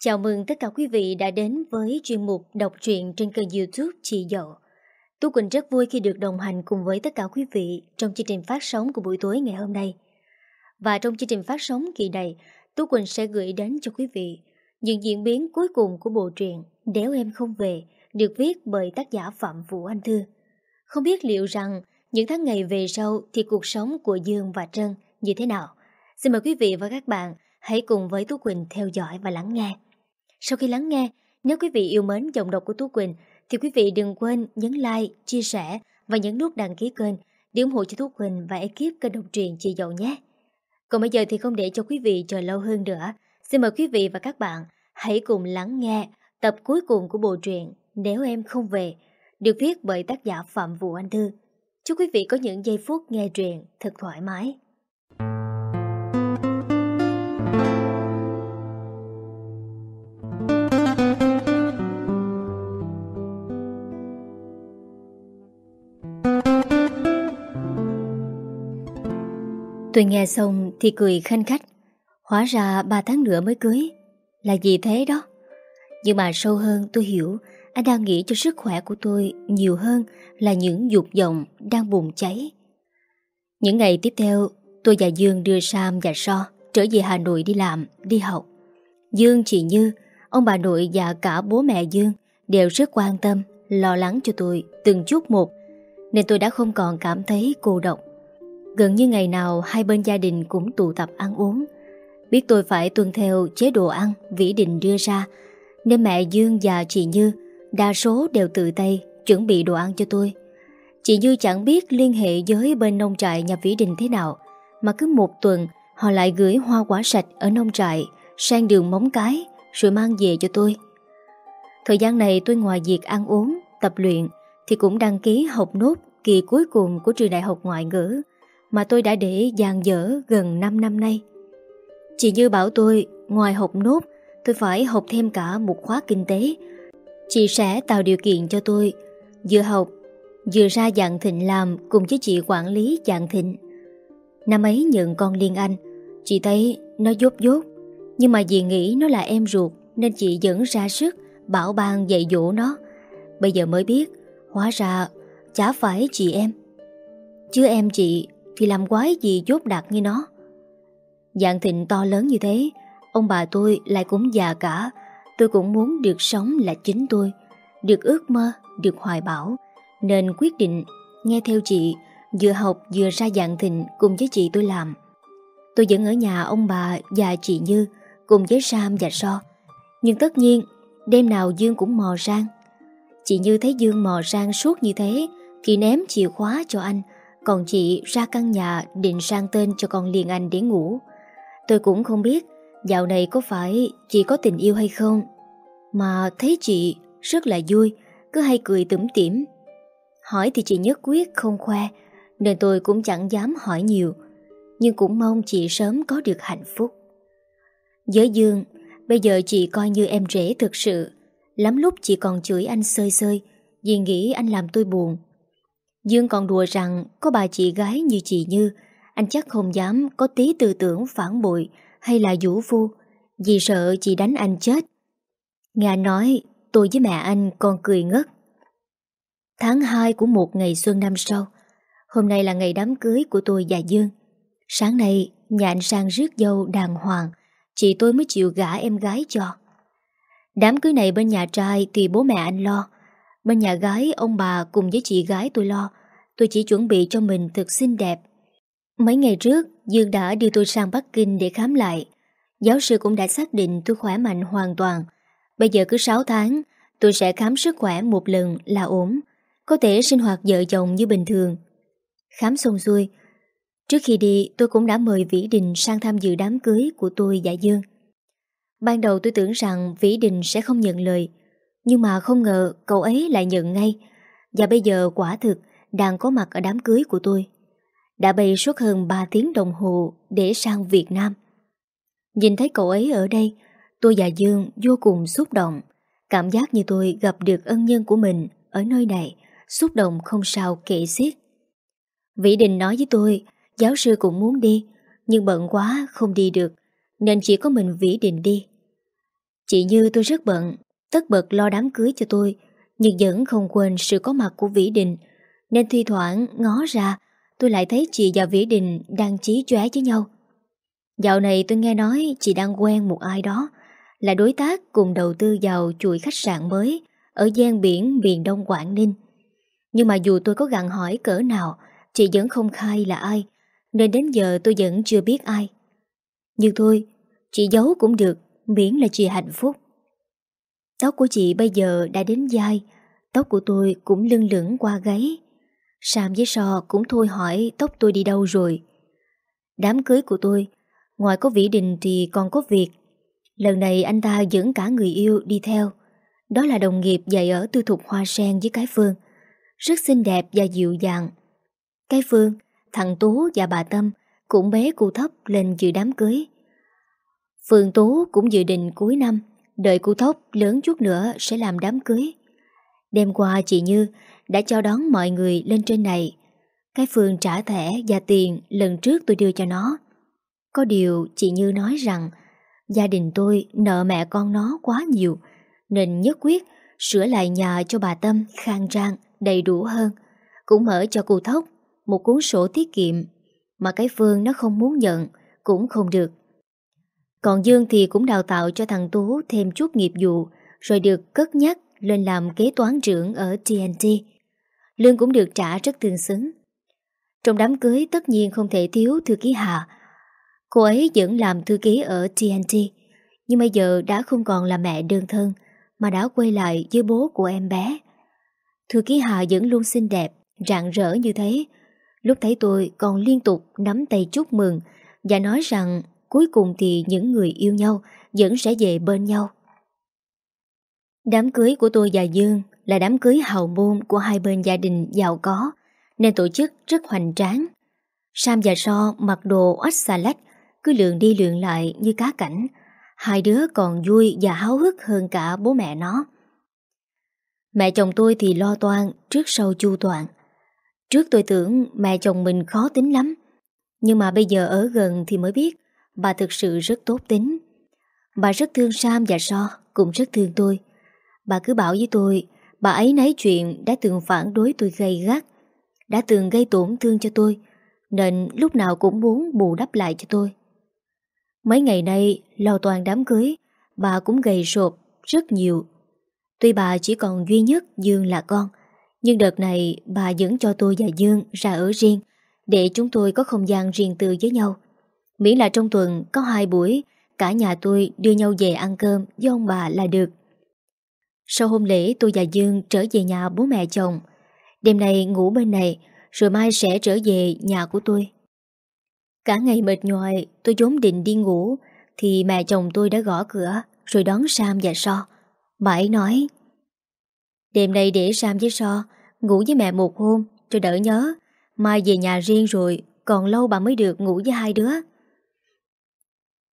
Chào mừng tất cả quý vị đã đến với chuyên mục đọc truyện trên kênh youtube Chị Dậu. Tú Quỳnh rất vui khi được đồng hành cùng với tất cả quý vị trong chương trình phát sóng của buổi tối ngày hôm nay. Và trong chương trình phát sóng kỳ này, Tú Quỳnh sẽ gửi đến cho quý vị những diễn biến cuối cùng của bộ truyện Đéo Em Không Về được viết bởi tác giả Phạm Vũ Anh Thư. Không biết liệu rằng những tháng ngày về sau thì cuộc sống của Dương và Trân như thế nào? Xin mời quý vị và các bạn hãy cùng với Tú Quỳnh theo dõi và lắng nghe. Sau khi lắng nghe, nếu quý vị yêu mến giọng đọc của Tú Quỳnh thì quý vị đừng quên nhấn like, chia sẻ và nhấn nút đăng ký kênh để ủng hộ cho Tú Quỳnh và ekip kênh độc truyện Chị Dậu nhé. Còn bây giờ thì không để cho quý vị chờ lâu hơn nữa, xin mời quý vị và các bạn hãy cùng lắng nghe tập cuối cùng của bộ truyện Nếu Em Không Về, được viết bởi tác giả Phạm Vũ Anh Thư. Chúc quý vị có những giây phút nghe truyện thật thoải mái. Tôi nghe xong thì cười khanh khách. Hóa ra 3 tháng nữa mới cưới. Là gì thế đó. Nhưng mà sâu hơn tôi hiểu Anh đang nghĩ cho sức khỏe của tôi Nhiều hơn là những dục vọng Đang bùng cháy. Những ngày tiếp theo Tôi và Dương đưa Sam và So Trở về Hà Nội đi làm, đi học. Dương chị Như Ông bà nội và cả bố mẹ Dương Đều rất quan tâm, lo lắng cho tôi Từng chút một Nên tôi đã không còn cảm thấy cô độc. Gần như ngày nào hai bên gia đình cũng tụ tập ăn uống. Biết tôi phải tuân theo chế độ ăn Vĩ Định đưa ra Nên mẹ Dương và chị Như Đa số đều tự tay chuẩn bị đồ ăn cho tôi. Chị Như chẳng biết liên hệ với bên nông trại nhà Vĩ Đình thế nào Mà cứ một tuần họ lại gửi hoa quả sạch ở nông trại Sang đường móng cái Rồi mang về cho tôi. Thời gian này tôi ngoài việc ăn uống, tập luyện Thì cũng đăng ký học nốt kỳ cuối cùng của trường đại học ngoại ngữ mà tôi đã để dàn dở gần 5 năm nay. Chị Như bảo tôi, ngoài học nốt, tôi phải học thêm cả một khóa kinh tế. Chị sẽ tạo điều kiện cho tôi, vừa học, vừa ra dạng thịnh làm cùng với chị quản lý dạng thịnh. Năm ấy nhận con Liên Anh, chị thấy nó dốt dốt, nhưng mà vì nghĩ nó là em ruột nên chị vẫn ra sức bảo ban dạy dỗ nó. Bây giờ mới biết, hóa ra chả phải chị em. Chứ em chị thì làm quái gì dốt đặc như nó? Dạng thịnh to lớn như thế Ông bà tôi lại cũng già cả. Tôi cũng muốn được sống là chính tôi Được ước mơ, được hoài bảo Nên quyết định nghe theo chị Vừa học vừa ra dạng thịnh cùng với chị tôi làm. Tôi vẫn ở nhà ông bà và chị Như Cùng với Sam và So. Nhưng tất nhiên Đêm nào Dương cũng mò sang. Chị Như thấy Dương mò sang suốt như thế Thì ném chìa khóa cho anh còn chị ra căn nhà định sang tên cho con Liên Anh để ngủ. Tôi cũng không biết Dạo này có phải chị có tình yêu hay không. Mà thấy chị rất là vui, Cứ hay cười tủm tỉm. Hỏi thì chị nhất quyết không khoe, Nên tôi cũng chẳng dám hỏi nhiều. Nhưng cũng mong chị sớm có được hạnh phúc. Giới Dương, Bây giờ chị coi như em rể thực sự. Lắm lúc chị còn chửi anh sơi sơi Vì nghĩ anh làm tôi buồn. Dương còn đùa rằng có bà chị gái như chị Như, anh chắc không dám có tí tư tưởng phản bội hay là vũ phu, vì sợ chị đánh anh chết. Nghe nói tôi với mẹ anh còn cười ngất. Tháng 2 của một ngày xuân năm sau, hôm nay là ngày đám cưới của tôi và Dương. Sáng nay, nhà anh sang rước dâu đàng hoàng, chị tôi mới chịu gả em gái cho. Đám cưới này bên nhà trai thì bố mẹ anh lo, Bên nhà gái, ông bà cùng với chị gái tôi lo. Tôi chỉ chuẩn bị cho mình thật xinh đẹp. Mấy ngày trước, Dương đã đưa tôi sang Bắc Kinh để khám lại. Giáo sư cũng đã xác định tôi khỏe mạnh hoàn toàn. Bây giờ cứ 6 tháng, Tôi sẽ khám sức khỏe một lần là ổn. Có thể sinh hoạt vợ chồng như bình thường. Khám xong xuôi, Trước khi đi, tôi cũng đã mời Vĩ Đình sang tham dự đám cưới của tôi và Dương. Ban đầu tôi tưởng rằng Vĩ Đình sẽ không nhận lời nhưng mà không ngờ cậu ấy lại nhận ngay. Và bây giờ quả thực Đang có mặt ở đám cưới của tôi. Đã bay suốt hơn 3 tiếng đồng hồ Để sang Việt Nam. Nhìn thấy cậu ấy ở đây Tôi và Dương vô cùng xúc động. Cảm giác như tôi gặp được ân nhân của mình Ở nơi này Xúc động không sao kể xiết. Vĩ Đình nói với tôi Giáo sư cũng muốn đi Nhưng bận quá không đi được Nên chỉ có mình Vĩ Đình đi. Chị Như tôi rất bận, tất bật lo đám cưới cho tôi, nhưng vẫn không quên sự có mặt của Vĩ Đình, nên thi thoảng ngó ra, tôi lại thấy chị và Vĩ Đình đang chí chóe với nhau. Dạo này tôi nghe nói chị đang quen một ai đó, là đối tác cùng đầu tư vào chuỗi khách sạn mới ở gian biển miền Đông Quảng Ninh. Nhưng mà dù tôi có gặn hỏi cỡ nào, chị vẫn không khai là ai, nên đến giờ tôi vẫn chưa biết ai. Nhưng thôi, chị giấu cũng được, miễn là chị hạnh phúc. Tóc của chị bây giờ đã đến dai, tóc của tôi cũng lưng lửng qua gáy. Sam với So cũng thôi hỏi tóc tôi đi đâu rồi. Đám cưới của tôi, ngoài có Vĩ Đình thì còn có việc. Lần này anh ta dẫn cả người yêu đi theo. Đó là đồng nghiệp dạy ở tư thục Hoa Sen với cái Phương. Rất xinh đẹp và dịu dàng. Cái Phương, thằng Tú và bà Tâm cũng bế cô thấp lên dự đám cưới. Phương Tú cũng dự định cuối năm, đợi cụ thóc lớn chút nữa sẽ làm đám cưới. Đêm qua chị Như đã cho đón mọi người lên trên này. Cái Phương trả thẻ và tiền lần trước tôi đưa cho nó. Có điều chị Như nói rằng gia đình tôi nợ mẹ con nó quá nhiều nên nhất quyết sửa lại nhà cho bà Tâm khang trang, đầy đủ hơn. Cũng mở cho cụ Thóc một cuốn sổ tiết kiệm mà cái Phương nó không muốn nhận cũng không được. Còn Dương thì cũng đào tạo cho thằng Tú thêm chút nghiệp vụ rồi được cất nhắc lên làm kế toán trưởng ở TNT. Lương cũng được trả rất tương xứng. Trong đám cưới tất nhiên không thể thiếu thư ký Hà. Cô ấy vẫn làm thư ký ở TNT, nhưng bây giờ đã không còn là mẹ đơn thân, mà đã quay lại với bố của em bé. Thư ký Hà vẫn luôn xinh đẹp, rạng rỡ như thế. Lúc thấy tôi còn liên tục nắm tay chúc mừng và nói rằng cuối cùng thì những người yêu nhau vẫn sẽ về bên nhau. Đám cưới của tôi và Dương là đám cưới hào môn của hai bên gia đình giàu có, nên tổ chức rất hoành tráng. Sam và So mặc đồ oách xà lách, cứ lượn đi lượn lại như cá cảnh. Hai đứa còn vui và háo hức hơn cả bố mẹ nó. Mẹ chồng tôi thì lo toan trước sau chu toàn. Trước tôi tưởng mẹ chồng mình khó tính lắm, nhưng mà bây giờ ở gần thì mới biết bà thực sự rất tốt tính. Bà rất thương Sam và So, cũng rất thương tôi. Bà cứ bảo với tôi, bà ấy nấy chuyện đã từng phản đối tôi gây gắt, đã từng gây tổn thương cho tôi, nên lúc nào cũng muốn bù đắp lại cho tôi. Mấy ngày nay, lo toàn đám cưới, bà cũng gầy sộp rất nhiều. Tuy bà chỉ còn duy nhất Dương là con, nhưng đợt này bà vẫn cho tôi và Dương ra ở riêng, để chúng tôi có không gian riêng tư với nhau. Miễn là trong tuần có hai buổi, cả nhà tôi đưa nhau về ăn cơm với ông bà là được. Sau hôm lễ tôi và Dương trở về nhà bố mẹ chồng. Đêm nay ngủ bên này, rồi mai sẽ trở về nhà của tôi. Cả ngày mệt nhòi, tôi vốn định đi ngủ, thì mẹ chồng tôi đã gõ cửa, rồi đón Sam và So. Bà ấy nói, Đêm nay để Sam với So ngủ với mẹ một hôm, cho đỡ nhớ. Mai về nhà riêng rồi, còn lâu bà mới được ngủ với hai đứa.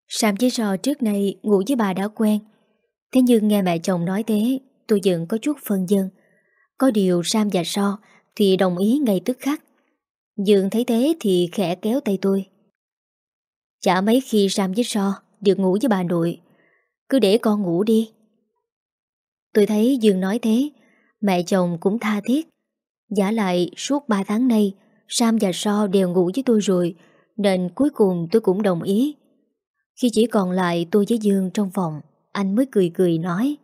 Sam với So trước nay ngủ với bà đã quen, Thế nhưng nghe mẹ chồng nói thế Tôi dần có chút phân dân. Có điều Sam và So Thì đồng ý ngay tức khắc. Dương thấy thế thì khẽ kéo tay tôi. Chả mấy khi Sam với So Được ngủ với bà nội Cứ để con ngủ đi. Tôi thấy Dương nói thế Mẹ chồng cũng tha thiết. Giả lại suốt 3 tháng nay Sam và So đều ngủ với tôi rồi Nên cuối cùng tôi cũng đồng ý. Khi chỉ còn lại tôi với Dương trong phòng, anh mới cười cười nói.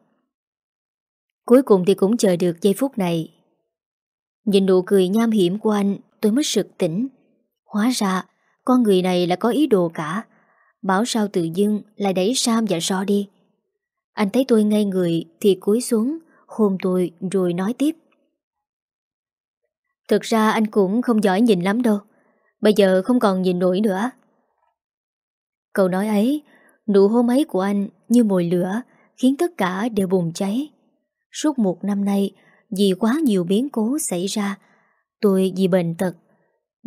Cuối cùng thì cũng chờ được giây phút này. Nhìn nụ cười nham hiểm của anh, Tôi mới sực tỉnh. Hóa ra, con người này là có ý đồ cả. Bảo sao tự dưng Lại đẩy Sam và So đi. Anh thấy tôi ngây người Thì cúi xuống, Hôn tôi rồi nói tiếp. Thực ra anh cũng không giỏi nhìn lắm đâu. Bây giờ không còn nhìn nổi nữa. Câu nói ấy Nụ hôn ấy của anh như mồi lửa khiến tất cả đều bùng cháy. Suốt một năm nay, vì quá nhiều biến cố xảy ra, tôi vì bệnh tật,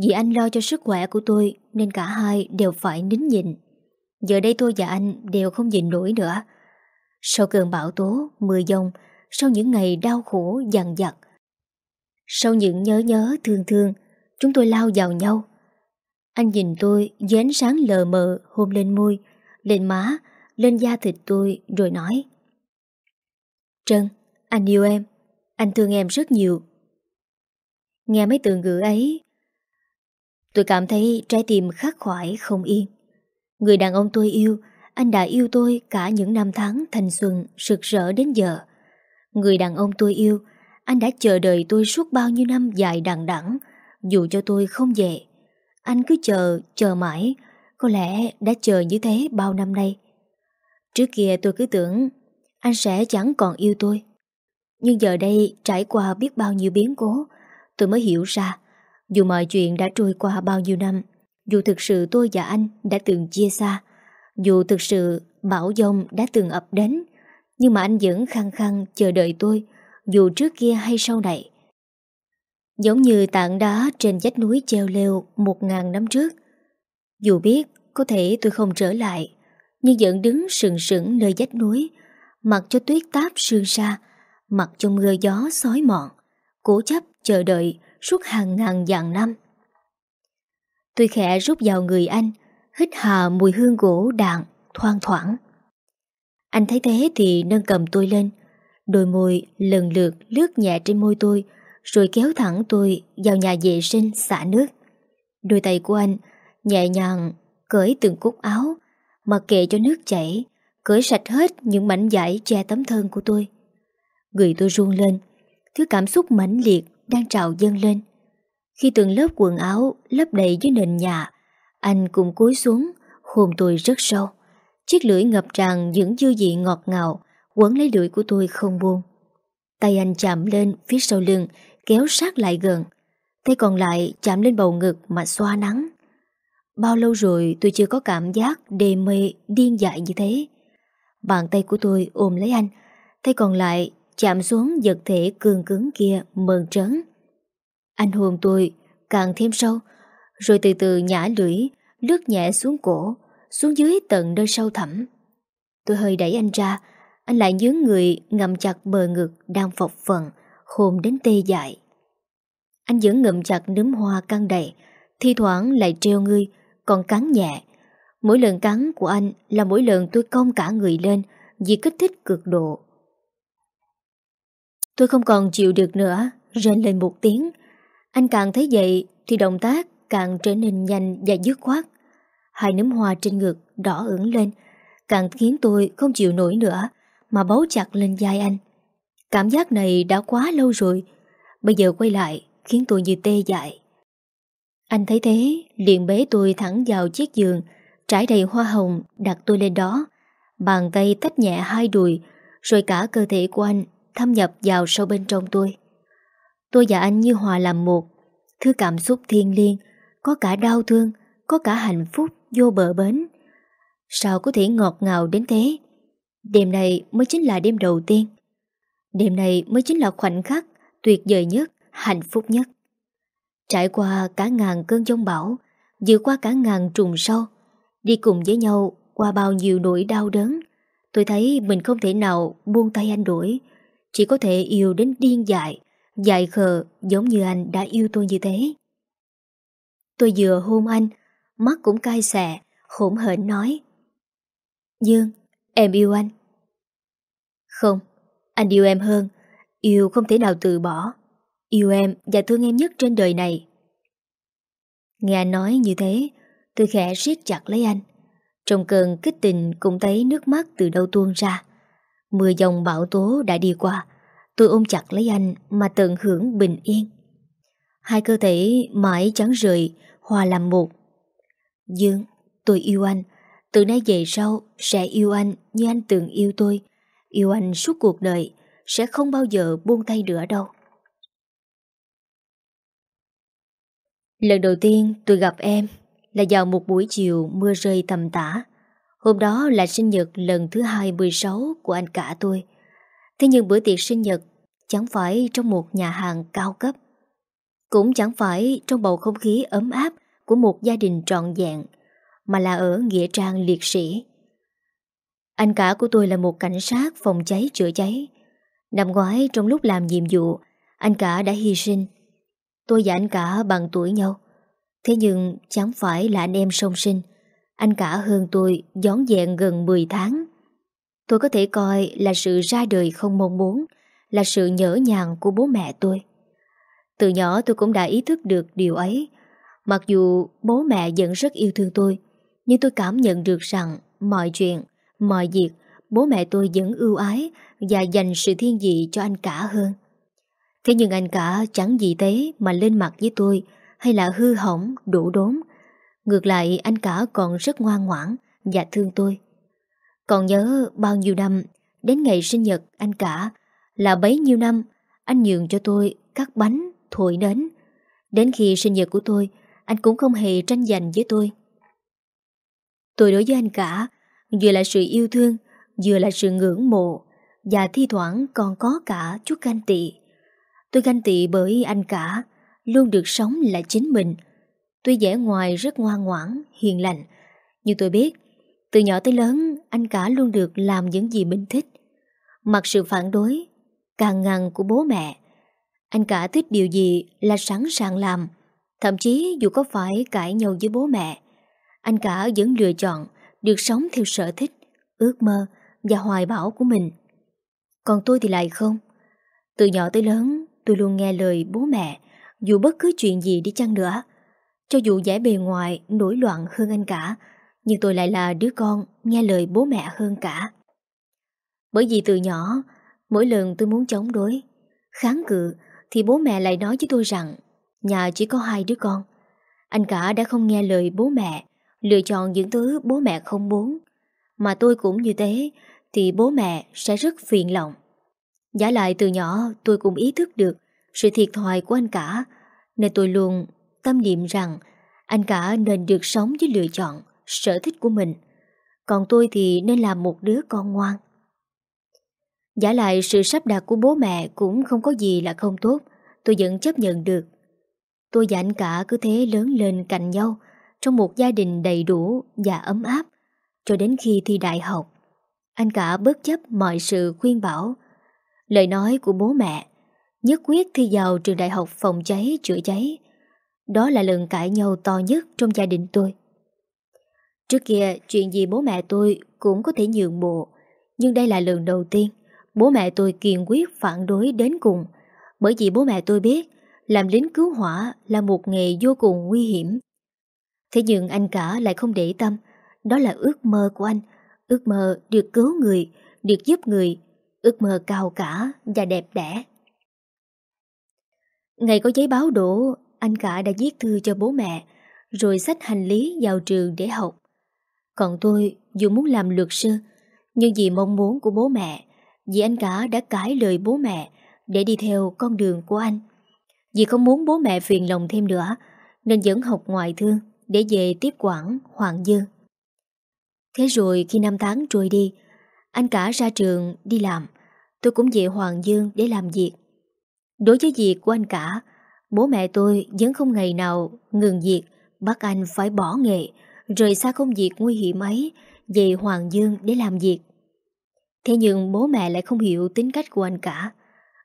vì anh lo cho sức khỏe của tôi nên cả hai đều phải nín nhịn. Giờ đây tôi và anh đều không nhịn nổi nữa. Sau cơn bão tố, mưa dông, sau những ngày đau khổ dằn dặt, sau những nhớ nhớ thương thương, chúng tôi lao vào nhau. Anh nhìn tôi với ánh sáng lờ mờ hôn lên môi, lên má, lên da thịt tôi rồi nói Trân, anh yêu em. Anh thương em rất nhiều. Nghe mấy từ ngữ ấy, tôi cảm thấy trái tim khắc khoải không yên. Người đàn ông tôi yêu, anh đã yêu tôi cả những năm tháng thanh xuân rực rỡ đến giờ. Người đàn ông tôi yêu, anh đã chờ đợi tôi suốt bao nhiêu năm dài đằng đẵng, dù cho tôi không về. Anh cứ chờ, chờ mãi, có lẽ đã chờ như thế bao năm nay. Trước kia tôi cứ tưởng anh sẽ chẳng còn yêu tôi. Nhưng giờ đây trải qua biết bao nhiêu biến cố, tôi mới hiểu ra, dù mọi chuyện đã trôi qua bao nhiêu năm, dù thực sự tôi và anh đã từng chia xa, dù thực sự bão dông đã từng ập đến, nhưng mà anh vẫn khăng khăng chờ đợi tôi, dù trước kia hay sau này. Giống như tảng đá trên vách núi treo leo một ngàn năm trước. Dù biết có thể tôi không trở lại, nhưng vẫn đứng sừng sững nơi vách núi, mặc cho tuyết táp sương sa, mặc cho mưa gió xói mòn, cố chấp chờ đợi suốt hàng ngàn vạn năm. Tôi khẽ rút vào người anh, hít hà mùi hương gỗ đạn, thoang thoảng. Anh thấy thế thì nâng cầm tôi lên, đôi môi lần lượt lướt nhẹ trên môi tôi, rồi kéo thẳng tôi vào nhà vệ sinh xả nước. Đôi tay của anh nhẹ nhàng cởi từng cúc áo, mặc kệ cho nước chảy, cởi sạch hết những mảnh vải che tấm thân của tôi. Người tôi run lên, thứ cảm xúc mãnh liệt đang trào dâng lên. Khi từng lớp quần áo lấp đầy dưới nền nhà, anh cùng cúi xuống, hồn tôi rất sâu. Chiếc lưỡi ngập tràn những dư vị ngọt ngào, quấn lấy lưỡi của tôi không buông. Tay anh chạm lên phía sau lưng, kéo sát lại gần. Tay còn lại chạm lên bầu ngực mà xoa nắng. Bao lâu rồi tôi chưa có cảm giác đê mê điên dại như thế. Bàn tay của tôi ôm lấy anh, tay còn lại chạm xuống vật thể cường cứng kia mờn trấn. Anh hôn tôi càng thêm sâu, rồi từ từ nhả lưỡi, lướt nhẹ xuống cổ, xuống dưới tận nơi sâu thẳm. Tôi hơi đẩy anh ra, anh lại nhướng người ngậm chặt bờ ngực đang phọc phần, khôn đến tê dại. Anh vẫn ngậm chặt nấm hoa căng đầy, thi thoảng lại treo ngươi, còn cắn nhẹ. Mỗi lần cắn của anh là mỗi lần tôi cong cả người lên vì kích thích cực độ. Tôi không còn chịu được nữa, rên lên một tiếng. Anh càng thấy vậy thì động tác càng trở nên nhanh và dứt khoát. Hai nấm hoa trên ngực đỏ ửng lên, càng khiến tôi không chịu nổi nữa, mà bấu chặt lên vai anh. Cảm giác này đã quá lâu rồi, bây giờ quay lại khiến tôi như tê dại. Anh thấy thế, liền bế tôi thẳng vào chiếc giường, trải đầy hoa hồng đặt tôi lên đó. Bàn tay tách nhẹ hai đùi, rồi cả cơ thể của anh thâm nhập vào sâu bên trong tôi. Tôi và anh như hòa làm một, thứ cảm xúc thiên liêng, có cả đau thương, có cả hạnh phúc vô bờ bến. Sao có thể ngọt ngào đến thế? Đêm này mới chính là đêm đầu tiên. Đêm này mới chính là khoảnh khắc tuyệt vời nhất, hạnh phúc nhất. Trải qua cả ngàn cơn giông bão, vượt qua cả ngàn trùng sâu, đi cùng với nhau qua bao nhiêu nỗi đau đớn, tôi thấy mình không thể nào buông tay anh đuổi, chỉ có thể yêu đến điên dại, dại khờ giống như anh đã yêu tôi như thế. Tôi vừa hôn anh, mắt cũng cay xè, hỗn hển nói. Dương, em yêu anh. Không, anh yêu em hơn, yêu không thể nào từ bỏ. Yêu em và thương em nhất trên đời này. Nghe anh nói như thế, tôi khẽ siết chặt lấy anh. Trong cơn kích tình cũng thấy nước mắt từ đâu tuôn ra. Mưa dòng bão tố đã đi qua, tôi ôm chặt lấy anh mà tận hưởng bình yên. Hai cơ thể mãi chẳng rời, hòa làm một. Dương, tôi yêu anh, từ nay về sau sẽ yêu anh như anh từng yêu tôi, yêu anh suốt cuộc đời, sẽ không bao giờ buông tay nữa đâu. Lần đầu tiên tôi gặp em là vào một buổi chiều mưa rơi tầm tã. Hôm đó là sinh nhật lần thứ 26 của anh cả tôi. Thế nhưng bữa tiệc sinh nhật chẳng phải trong một nhà hàng cao cấp. Cũng chẳng phải trong bầu không khí ấm áp của một gia đình trọn vẹn, mà là ở Nghĩa Trang liệt sĩ. Anh cả của tôi là một cảnh sát phòng cháy chữa cháy. Năm ngoái trong lúc làm nhiệm vụ, anh cả đã hy sinh. Tôi và anh cả bằng tuổi nhau. Thế nhưng chẳng phải là anh em song sinh. Anh cả hơn tôi gión dẹn gần 10 tháng. Tôi có thể coi là sự ra đời không mong muốn, là sự nhỡ nhàng của bố mẹ tôi. Từ nhỏ tôi cũng đã ý thức được điều ấy. Mặc dù bố mẹ vẫn rất yêu thương tôi, nhưng tôi cảm nhận được rằng mọi chuyện, mọi việc, bố mẹ tôi vẫn ưu ái và dành sự thiên vị cho anh cả hơn. Thế nhưng anh cả chẳng gì thế mà lên mặt với tôi hay là hư hỏng, đủ đốn. Ngược lại anh cả còn rất ngoan ngoãn và thương tôi. Còn nhớ bao nhiêu năm Đến ngày sinh nhật anh cả Là bấy nhiêu năm Anh nhường cho tôi cắt bánh, thổi nến Đến khi sinh nhật của tôi Anh cũng không hề tranh giành với tôi Tôi đối với anh cả Vừa là sự yêu thương Vừa là sự ngưỡng mộ Và thi thoảng còn có cả chút ganh tị Tôi ganh tị bởi anh cả Luôn được sống là chính mình Tuy vẻ ngoài rất ngoan ngoãn, hiền lành Nhưng tôi biết từ nhỏ tới lớn, anh cả luôn được làm những gì mình thích. Mặc sự phản đối, càng ngăn của bố mẹ. Anh cả thích điều gì là sẵn sàng làm. Thậm chí dù có phải cãi nhau với bố mẹ, anh cả vẫn lựa chọn được sống theo sở thích, ước mơ và hoài bão của mình. Còn tôi thì lại không. Từ nhỏ tới lớn, tôi luôn nghe lời bố mẹ, dù bất cứ chuyện gì đi chăng nữa. Cho dù giải bề ngoài nổi loạn hơn anh cả, nhưng tôi lại là đứa con nghe lời bố mẹ hơn cả. Bởi vì từ nhỏ, mỗi lần tôi muốn chống đối, kháng cự, thì bố mẹ lại nói với tôi rằng nhà chỉ có hai đứa con. Anh cả đã không nghe lời bố mẹ, lựa chọn những thứ bố mẹ không muốn. Mà tôi cũng như thế, thì bố mẹ sẽ rất phiền lòng. Giả lại từ nhỏ tôi cũng ý thức được sự thiệt thòi của anh cả, nên tôi luôn tâm niệm rằng anh cả nên được sống với lựa chọn sở thích của mình. Còn tôi thì nên làm một đứa con ngoan. Giả lại sự sắp đặt của bố mẹ cũng không có gì là không tốt, tôi vẫn chấp nhận được. Tôi và anh cả cứ thế lớn lên cạnh nhau trong một gia đình đầy đủ và ấm áp, cho đến khi thi đại học. Anh cả bất chấp mọi sự khuyên bảo. Lời nói của bố mẹ nhất quyết thi vào trường đại học phòng cháy, chữa cháy. Đó là lần cãi nhau to nhất trong gia đình tôi. Trước kia, chuyện gì bố mẹ tôi cũng có thể nhượng bộ, Nhưng đây là lần đầu tiên Bố mẹ tôi kiên quyết phản đối đến cùng Bởi vì bố mẹ tôi biết Làm lính cứu hỏa là một nghề vô cùng nguy hiểm Thế nhưng anh cả lại không để tâm. Đó là ước mơ của anh. Ước mơ được cứu người, Được giúp người. Ước mơ cao cả và đẹp đẽ. Ngày có giấy báo đổ, Anh cả đã viết thư cho bố mẹ, Rồi xách hành lý vào trường để học. Còn tôi dù muốn làm luật sư, Nhưng vì mong muốn của bố mẹ, Vì anh cả đã cãi lời bố mẹ Để đi theo con đường của anh. Vì không muốn bố mẹ phiền lòng thêm nữa, Nên vẫn học ngoại thương. Để về tiếp quản Hoàng Dương Thế rồi khi năm tháng trôi đi Anh cả ra trường đi làm Tôi cũng về Hoàng Dương để làm việc Đối với việc của anh cả Bố mẹ tôi vẫn không ngày nào ngừng việc Bắt anh phải bỏ nghề rời xa công việc nguy hiểm ấy về Hoàng Dương để làm việc. Thế nhưng bố mẹ lại không hiểu tính cách của anh cả.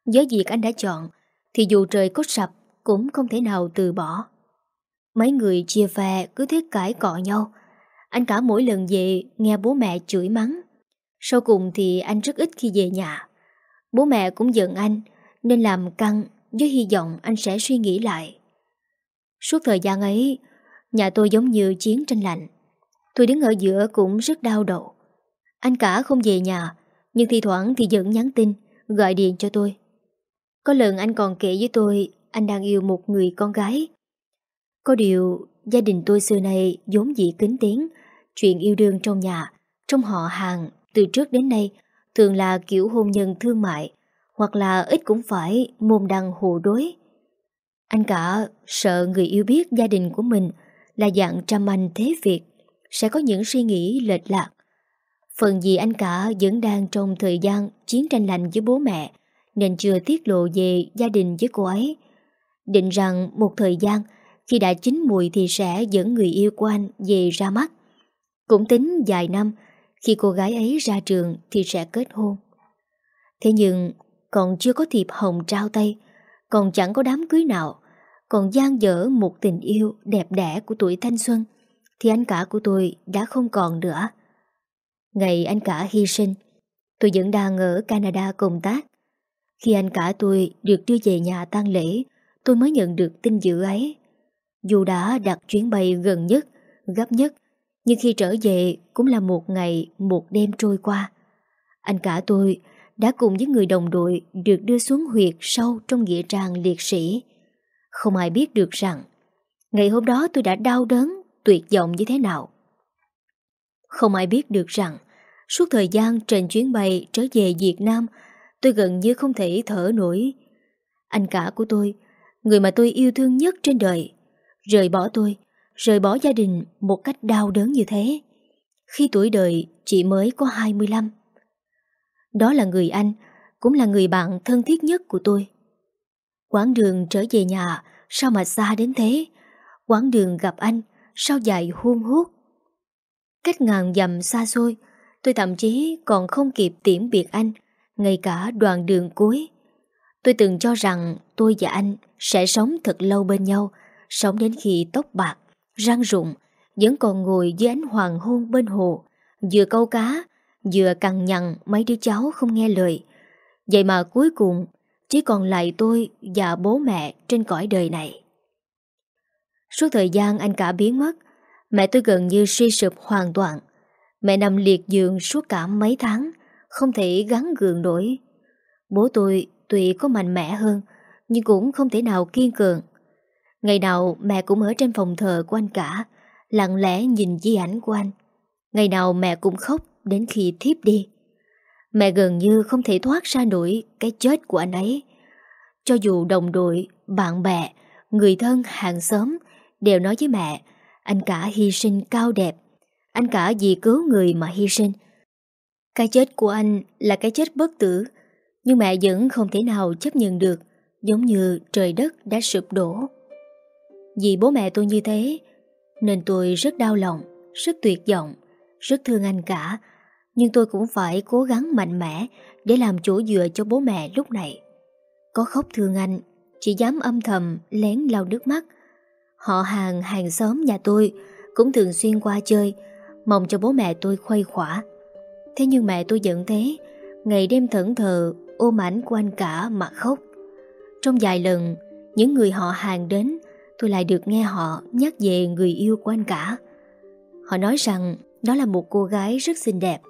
Với việc anh đã chọn, thì dù trời có sập cũng không thể nào từ bỏ. Mấy người chia phe cứ thiết cãi cọ nhau. Anh cả mỗi lần về nghe bố mẹ chửi mắng. Sau cùng thì anh rất ít khi về nhà. Bố mẹ cũng giận anh nên làm căng với hy vọng anh sẽ suy nghĩ lại. Suốt thời gian ấy, Nhà tôi giống như chiến tranh lạnh Tôi đứng ở giữa cũng rất đau đầu Anh cả không về nhà Nhưng thi thoảng thì vẫn nhắn tin Gọi điện cho tôi Có lần anh còn kể với tôi Anh đang yêu một người con gái có điều Gia đình tôi xưa nay vốn dị kính tiếng Chuyện yêu đương trong nhà Trong họ hàng Từ trước đến nay Thường là kiểu hôn nhân thương mại Hoặc là ít cũng phải môn đăng hộ đối Anh cả sợ người yêu biết gia đình của mình là dạng trăm anh thế Việt, sẽ có những suy nghĩ lệch lạc. Phần gì anh cả vẫn đang trong thời gian chiến tranh lạnh với bố mẹ, nên chưa tiết lộ về gia đình với cô ấy. Định rằng một thời gian, khi đã chín mùi thì sẽ dẫn người yêu của anh về ra mắt. Cũng tính vài năm, khi cô gái ấy ra trường thì sẽ kết hôn. Thế nhưng, còn chưa có thiệp hồng trao tay, còn chẳng có đám cưới nào, còn gian dở một tình yêu đẹp đẽ của tuổi thanh xuân thì anh cả của tôi đã không còn nữa. Ngày anh cả hy sinh Tôi vẫn đang ở Canada công tác. Khi anh cả tôi được đưa về nhà tang lễ, tôi mới nhận được tin dữ ấy. Dù đã đặt chuyến bay gần nhất, gấp nhất, nhưng khi trở về cũng là một ngày, một đêm trôi qua. Anh cả tôi đã cùng với người đồng đội được đưa xuống huyệt sâu trong nghĩa trang liệt sĩ. Không ai biết được rằng ngày hôm đó tôi đã đau đớn, tuyệt vọng như thế nào. Không ai biết được rằng suốt thời gian trên chuyến bay trở về Việt Nam tôi gần như không thể thở nổi. Anh cả của tôi, người mà tôi yêu thương nhất trên đời, rời bỏ tôi, rời bỏ gia đình một cách đau đớn như thế. Khi tuổi đời chị mới có 25. Đó là người anh, cũng là người bạn thân thiết nhất của tôi. Quãng đường trở về nhà sao mà xa đến thế? Quãng đường gặp anh sao dài huôn hút? Cách ngàn dặm xa xôi, tôi thậm chí còn không kịp tiễn biệt anh, ngay cả đoạn đường cuối. Tôi từng cho rằng tôi và anh sẽ sống thật lâu bên nhau, sống đến khi tóc bạc, răng rụng, vẫn còn ngồi dưới ánh hoàng hôn bên hồ, vừa câu cá, vừa cằn nhằn mấy đứa cháu không nghe lời. Vậy mà cuối cùng chỉ còn lại tôi và bố mẹ trên cõi đời này. Suốt thời gian anh cả biến mất, mẹ tôi gần như suy sụp hoàn toàn. Mẹ nằm liệt giường suốt cả mấy tháng, không thể gắn gượng nổi. Bố tôi tuy có mạnh mẽ hơn, nhưng cũng không thể nào kiên cường. Ngày nào mẹ cũng ở trên phòng thờ của anh cả, lặng lẽ nhìn di ảnh của anh. Ngày nào mẹ cũng khóc đến khi thiếp đi. Mẹ gần như không thể thoát ra nổi cái chết của anh ấy. Cho dù đồng đội, bạn bè, người thân, hàng xóm đều nói với mẹ anh cả hy sinh cao đẹp. Anh cả vì cứu người mà hy sinh. Cái chết của anh là cái chết bất tử, nhưng mẹ vẫn không thể nào chấp nhận được, giống như trời đất đã sụp đổ. Vì bố mẹ tôi như thế, nên tôi rất đau lòng, rất tuyệt vọng, rất thương anh cả, nhưng tôi cũng phải cố gắng mạnh mẽ để làm chỗ dựa cho bố mẹ lúc này. Có khóc thương anh, chỉ dám âm thầm lén lau nước mắt. Họ hàng hàng xóm nhà tôi cũng thường xuyên qua chơi, mong cho bố mẹ tôi khuây khỏa. Thế nhưng mẹ tôi giận thế, ngày đêm thẫn thờ ôm ảnh của anh cả mà khóc. Trong vài lần, những người họ hàng đến, tôi lại được nghe họ nhắc về người yêu của anh cả. Họ nói rằng đó là một cô gái rất xinh đẹp,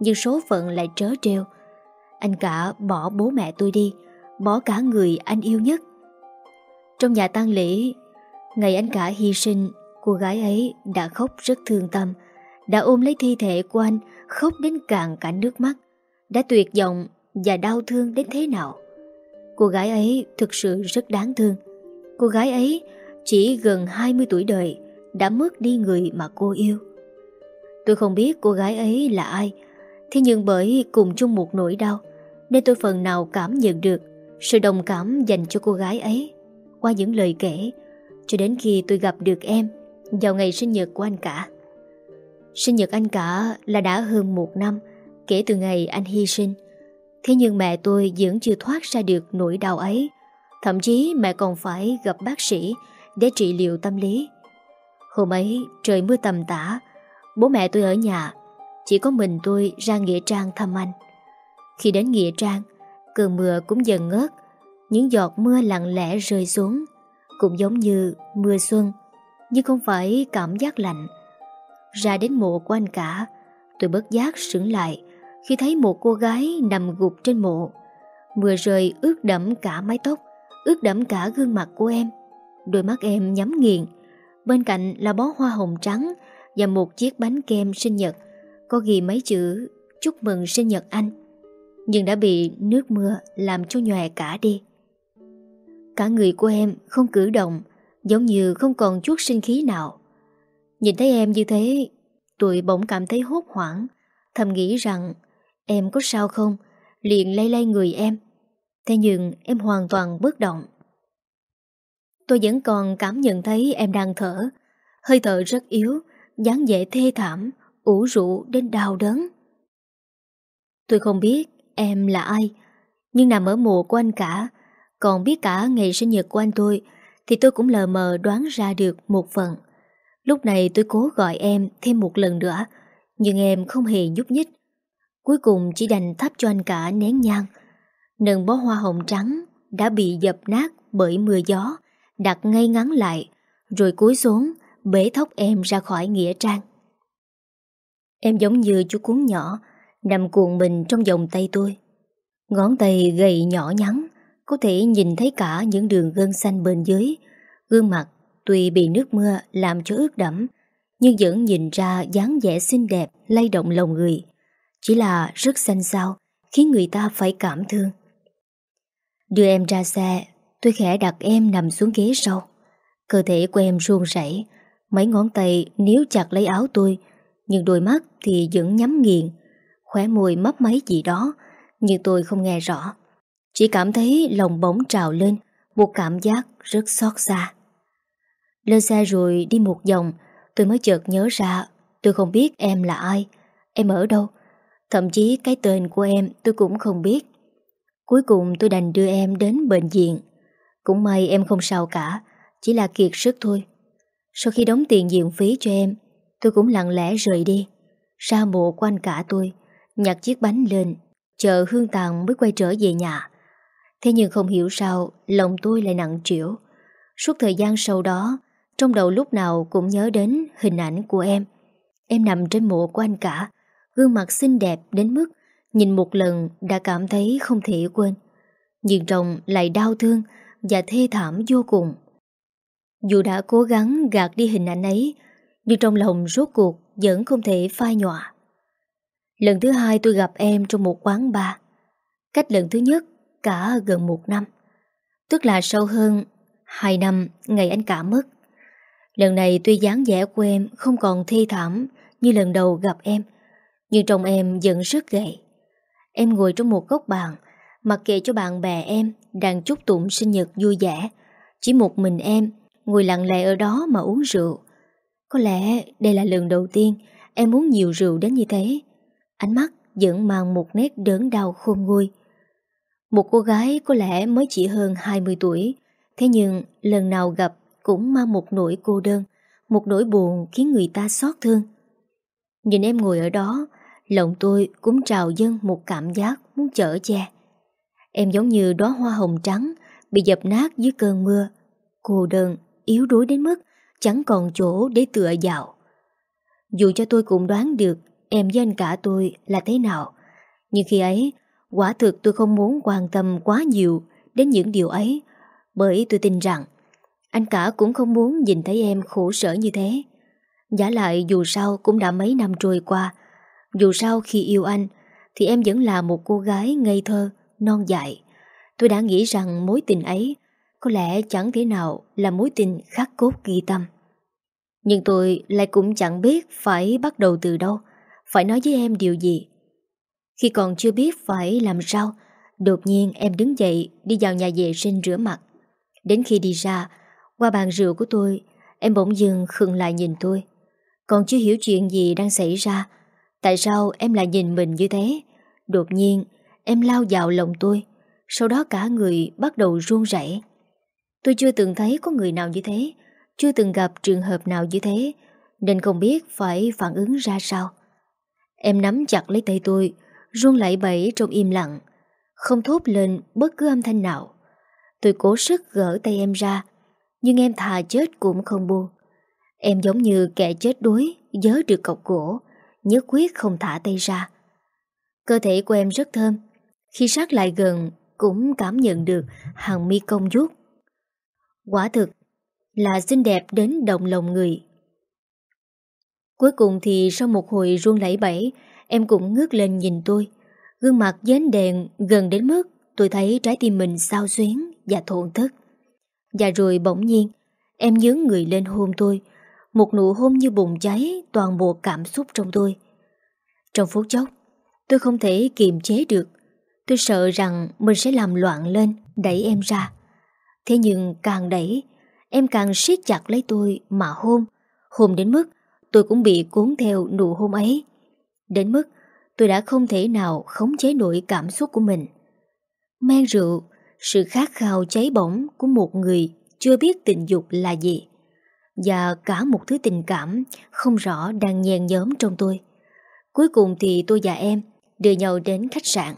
nhưng số phận lại trớ trêu, Anh cả bỏ bố mẹ tôi đi, bỏ cả người anh yêu nhất. Trong nhà tang lễ, ngày anh cả hy sinh, cô gái ấy đã khóc rất thương tâm, đã ôm lấy thi thể của anh, khóc đến cạn cả nước mắt, đã tuyệt vọng và đau thương đến thế nào. Cô gái ấy thực sự rất đáng thương. Cô gái ấy chỉ gần 20 tuổi đời đã mất đi người mà cô yêu. Tôi không biết cô gái ấy là ai, thế nhưng bởi cùng chung một nỗi đau, nên tôi phần nào cảm nhận được sự đồng cảm dành cho cô gái ấy qua những lời kể, cho đến khi tôi gặp được em vào ngày sinh nhật của anh cả. Sinh nhật anh cả là đã hơn một năm kể từ ngày anh hy sinh. Thế nhưng mẹ tôi vẫn chưa thoát ra được nỗi đau ấy. Thậm chí mẹ còn phải gặp bác sĩ để trị liệu tâm lý. Hôm ấy trời mưa tầm tã, bố mẹ tôi ở nhà, chỉ có mình tôi ra Nghĩa Trang thăm anh. Khi đến Nghĩa Trang, cơn mưa cũng dần ngớt, những giọt mưa lặng lẽ rơi xuống, cũng giống như mưa xuân, nhưng không phải cảm giác lạnh. Ra đến mộ của anh cả, tôi bất giác sững lại khi thấy một cô gái nằm gục trên mộ. Mưa rơi ướt đẫm cả mái tóc, ướt đẫm cả gương mặt của em. Đôi mắt em nhắm nghiền, bên cạnh là bó hoa hồng trắng và một chiếc bánh kem sinh nhật, có ghi mấy chữ chúc mừng sinh nhật anh. Nhưng đã bị nước mưa làm cho nhòe cả đi. Cả người của em không cử động, giống như không còn chút sinh khí nào. Nhìn thấy em như thế, tôi bỗng cảm thấy hốt hoảng, thầm nghĩ rằng em có sao không, liền lay lay người em. Thế nhưng em hoàn toàn bất động. Tôi vẫn còn cảm nhận thấy em đang thở, hơi thở rất yếu, dáng vẻ thê thảm, ủ rũ đến đau đớn. Tôi không biết em là ai, nhưng nằm ở mùa của anh cả, còn biết cả ngày sinh nhật của anh tôi, thì tôi cũng lờ mờ đoán ra được một phần. Lúc này tôi cố gọi em thêm một lần nữa, nhưng em không hề nhúc nhích. Cuối cùng chỉ đành thắp cho anh cả nén nhang Nâng bó hoa hồng trắng Đã bị dập nát bởi mưa gió Đặt ngay ngắn lại, Rồi cúi xuống, Bế thóc em ra khỏi nghĩa trang. Em giống như chú cuốn nhỏ, Nằm cuộn mình trong vòng tay tôi. Ngón tay gầy nhỏ nhắn, Có thể nhìn thấy cả những đường gân xanh bên dưới. Gương mặt tuy bị nước mưa làm cho ướt đẫm, Nhưng vẫn nhìn ra dáng vẻ xinh đẹp, lay động lòng người. Chỉ là rất xanh xao, Khiến người ta phải cảm thương. Đưa em ra xe Tôi khẽ đặt em nằm xuống ghế sau. Cơ thể của em run rẩy. Mấy ngón tay níu chặt lấy áo tôi, Nhưng đôi mắt thì vẫn nhắm nghiền. Khóe môi mấp máy gì đó, Nhưng tôi không nghe rõ. Chỉ cảm thấy lòng bỗng trào lên, Một cảm giác rất xót xa. Lên xe rồi đi một vòng, Tôi mới chợt nhớ ra, Tôi không biết em là ai. Em ở đâu? Thậm chí cái tên của em tôi cũng không biết. Cuối cùng tôi đành đưa em đến bệnh viện. Cũng may em không sao cả, Chỉ là kiệt sức thôi. Sau khi đóng tiền viện phí cho em, Tôi cũng lặng lẽ rời đi, Ra mộ của anh cả tôi, Nhặt chiếc bánh lên, Chờ hương tàn mới quay trở về nhà. Thế nhưng không hiểu sao, Lòng tôi lại nặng trĩu. Suốt thời gian sau đó, Trong đầu lúc nào cũng nhớ đến hình ảnh của em. Em nằm trên mộ của anh cả, Gương mặt xinh đẹp đến mức Nhìn một lần đã cảm thấy không thể quên. Nhưng trong lại đau thương và thê thảm vô cùng. Dù đã cố gắng gạt đi hình ảnh ấy, Nhưng trong lòng rốt cuộc Vẫn không thể phai nhòa. Lần thứ hai tôi gặp em trong một quán bar. Cách lần thứ nhất, Cả gần một năm. Tức là sâu hơn Hai năm, ngày anh cả mất. Lần này tuy dáng vẻ của em Không còn thê thảm Như lần đầu gặp em, Nhưng trong em vẫn rất gậy Em ngồi trong một góc bàn, Mặc kệ cho bạn bè em đang chúc tụng sinh nhật vui vẻ. Chỉ một mình em, Ngồi lặng lẽ ở đó mà uống rượu. Có lẽ đây là lần đầu tiên Em uống nhiều rượu đến như thế. Ánh mắt vẫn mang một nét đớn đau khôn nguôi. Một cô gái có lẽ mới chỉ hơn 20 tuổi, Thế nhưng lần nào gặp Cũng mang một nỗi cô đơn, Một nỗi buồn khiến người ta xót thương. Nhìn em ngồi ở đó, Lòng tôi cũng trào dâng một cảm giác muốn chở che. Em giống như đóa hoa hồng trắng Bị dập nát dưới cơn mưa. Cô đơn, yếu đuối đến mức Chẳng còn chỗ để tựa vào. Dù cho tôi cũng đoán được Em với anh cả tôi là thế nào Nhưng khi ấy Quả thực tôi không muốn quan tâm quá nhiều Đến những điều ấy Bởi tôi tin rằng Anh cả cũng không muốn nhìn thấy em khổ sở như thế. Giả lại dù sao cũng đã mấy năm trôi qua dù sao khi yêu anh Thì em vẫn là một cô gái ngây thơ Non dại. Tôi đã nghĩ rằng mối tình ấy Có lẽ chẳng thể nào là mối tình khắc cốt ghi tâm. Nhưng tôi lại cũng chẳng biết Phải bắt đầu từ đâu Phải nói với em điều gì. Khi còn chưa biết phải làm sao Đột nhiên em đứng dậy Đi vào nhà vệ sinh rửa mặt. Đến khi đi ra Qua bàn rượu của tôi Em bỗng dừng khựng lại nhìn tôi. Còn chưa hiểu chuyện gì đang xảy ra Tại sao em lại nhìn mình như thế? Đột nhiên, em lao vào lòng tôi. Sau đó cả người bắt đầu run rẩy. Tôi chưa từng thấy có người nào như thế, chưa từng gặp trường hợp nào như thế, nên không biết phải phản ứng ra sao. Em nắm chặt lấy tay tôi, run lẩy bẩy trong im lặng, không thốt lên bất cứ âm thanh nào. Tôi cố sức gỡ tay em ra, nhưng em thà chết cũng không buông. Em giống như kẻ chết đuối, dớ được cọc gỗ, nhất quyết không thả tay ra. Cơ thể của em rất thơm, khi sát lại gần cũng cảm nhận được hàng mi công vuốt. Quả thực là xinh đẹp đến động lòng người. Cuối cùng thì sau một hồi run lẩy bẩy, em cũng ngước lên nhìn tôi. Gương mặt dến đèn gần đến mức tôi thấy trái tim mình sao xuyến và thổn thức. Và rồi bỗng nhiên, em nhướng người lên hôn tôi, một nụ hôn như bùng cháy toàn bộ cảm xúc trong tôi. Trong phút chốc, tôi không thể kiềm chế được. Tôi sợ rằng mình sẽ làm loạn lên, đẩy em ra. Thế nhưng càng đẩy, em càng siết chặt lấy tôi mà hôn. Hôn đến mức tôi cũng bị cuốn theo nụ hôn ấy. Đến mức tôi đã không thể nào khống chế nổi cảm xúc của mình. Men rượu, sự khát khao cháy bỏng của một người chưa biết tình dục là gì và cả một thứ tình cảm không rõ đang nhèn nhóm trong tôi. Cuối cùng thì tôi và em đưa nhau đến khách sạn.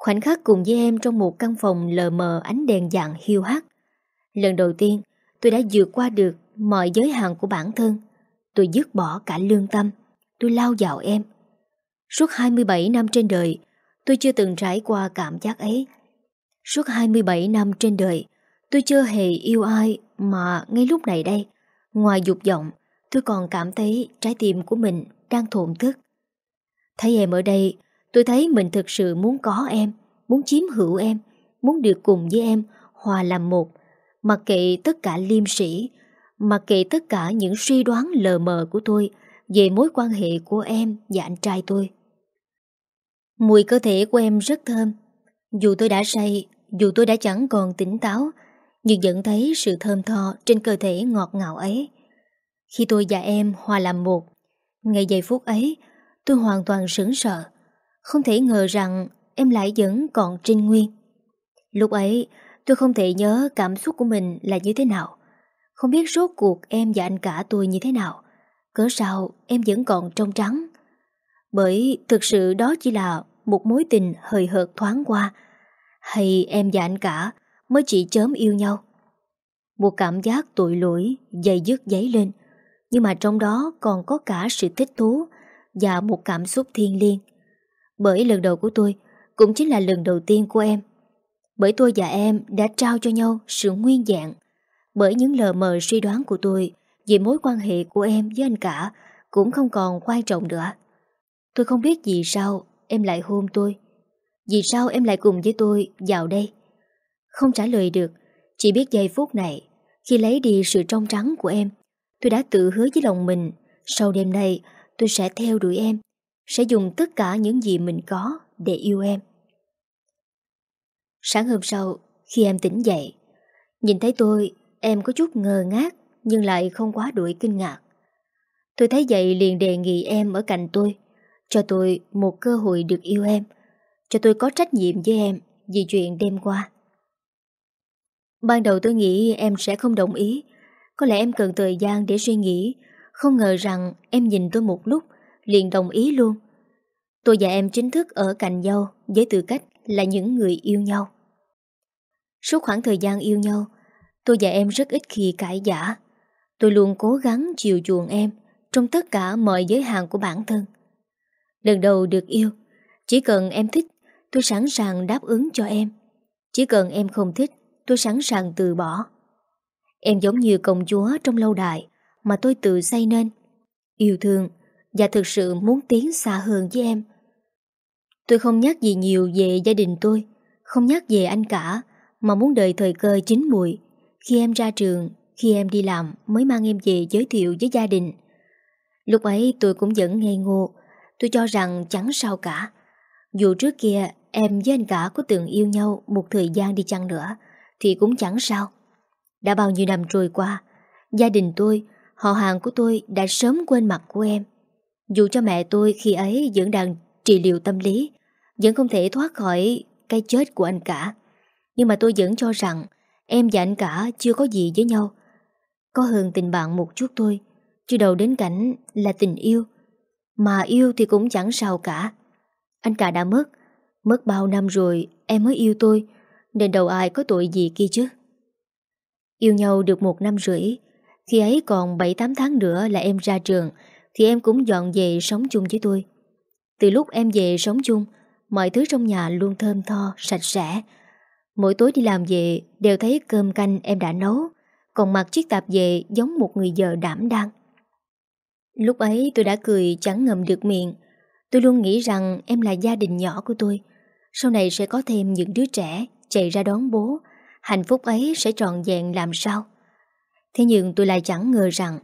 Khoảnh khắc cùng với em trong một căn phòng lờ mờ ánh đèn dạng hiu hắt. Lần đầu tiên, tôi đã vượt qua được mọi giới hạn của bản thân. Tôi dứt bỏ cả lương tâm. Tôi lao vào em. Suốt 27 năm trên đời, tôi chưa từng trải qua cảm giác ấy. Suốt 27 năm trên đời, tôi chưa hề yêu ai mà ngay lúc này đây, ngoài dục vọng, tôi còn cảm thấy trái tim của mình đang thổn thức. Thấy em ở đây, tôi thấy mình thực sự muốn có em, muốn chiếm hữu em, muốn được cùng với em, hòa làm một, mặc kệ tất cả liêm sĩ, mặc kệ tất cả những suy đoán lờ mờ của tôi về mối quan hệ của em và anh trai tôi. Mùi cơ thể của em rất thơm. Dù tôi đã say, dù tôi đã chẳng còn tỉnh táo, nhưng vẫn thấy sự thơm tho trên cơ thể ngọt ngào ấy. Khi tôi và em hòa làm một, ngay giây phút ấy, tôi hoàn toàn sững sợ. Không thể ngờ rằng em lại vẫn còn trinh nguyên. Lúc ấy, tôi không thể nhớ cảm xúc của mình là như thế nào. Không biết rốt cuộc em và anh cả tôi như thế nào. Cớ sao em vẫn còn trong trắng. Bởi thực sự đó chỉ là một mối tình hời hợt thoáng qua. Hay em và anh cả mới chỉ chớm yêu nhau. Một cảm giác tội lỗi dày dứt giấy lên, nhưng mà trong đó còn có cả sự thích thú và một cảm xúc thiên liêng. Bởi lần đầu của tôi cũng chính là lần đầu tiên của em. Bởi tôi và em đã trao cho nhau sự nguyên dạng. Bởi những lờ mờ suy đoán của tôi về mối quan hệ của em với anh cả cũng không còn quan trọng nữa. Tôi không biết vì sao em lại hôn tôi. Vì sao em lại cùng với tôi vào đây? Không trả lời được, chỉ biết giây phút này, khi lấy đi sự trong trắng của em, tôi đã tự hứa với lòng mình, sau đêm nay tôi sẽ theo đuổi em, sẽ dùng tất cả những gì mình có để yêu em. Sáng hôm sau, khi em tỉnh dậy, nhìn thấy tôi, em có chút ngờ ngác nhưng lại không quá đuổi kinh ngạc. Tôi thấy vậy liền đề nghị em ở cạnh tôi, cho tôi một cơ hội được yêu em, cho tôi có trách nhiệm với em vì chuyện đêm qua. Ban đầu tôi nghĩ em sẽ không đồng ý Có lẽ em cần thời gian để suy nghĩ Không ngờ rằng em nhìn tôi một lúc Liền đồng ý luôn. Tôi và em chính thức ở cạnh nhau Với tư cách là những người yêu nhau. Suốt khoảng thời gian yêu nhau, Tôi và em rất ít khi cãi giả Tôi luôn cố gắng chiều chuộng em Trong tất cả mọi giới hạn của bản thân. Lần đầu được yêu, Chỉ cần em thích, Tôi sẵn sàng đáp ứng cho em. Chỉ cần em không thích, tôi sẵn sàng từ bỏ. Em giống như công chúa trong lâu đài mà tôi tự xây nên. Yêu thương và thực sự muốn tiến xa hơn với em. Tôi không nhắc gì nhiều về gia đình tôi, không nhắc về anh cả, mà muốn đợi thời cơ chín mùi. Khi em ra trường, khi em đi làm mới mang em về giới thiệu với gia đình. Lúc ấy tôi cũng vẫn ngây ngô, tôi cho rằng chẳng sao cả. Dù trước kia em với anh cả có từng yêu nhau một thời gian đi chăng nữa, thì cũng chẳng sao. Đã bao nhiêu năm trôi qua, gia đình tôi, họ hàng của tôi đã sớm quên mặt của em. Dù cho mẹ tôi khi ấy vẫn đang trị liệu tâm lý, vẫn không thể thoát khỏi cái chết của anh cả. Nhưng mà tôi vẫn cho rằng em và anh cả chưa có gì với nhau. Có hơn tình bạn một chút thôi, chứ đầu đến cảnh là tình yêu. Mà yêu thì cũng chẳng sao cả. Anh cả đã mất, mất bao năm rồi em mới yêu tôi, nên đâu ai có tội gì kia chứ Yêu nhau được một năm rưỡi Khi ấy còn 7-8 tháng nữa là em ra trường thì em cũng dọn về sống chung với tôi. Từ lúc em về sống chung Mọi thứ trong nhà luôn thơm tho, sạch sẽ. Mỗi tối đi làm về Đều thấy cơm canh em đã nấu Còn mặc chiếc tạp về giống một người vợ đảm đang. Lúc ấy tôi đã cười chẳng ngầm được miệng. Tôi luôn nghĩ rằng em là gia đình nhỏ của tôi. Sau này sẽ có thêm những đứa trẻ chạy ra đón bố, hạnh phúc ấy sẽ trọn vẹn làm sao? Thế nhưng tôi lại chẳng ngờ rằng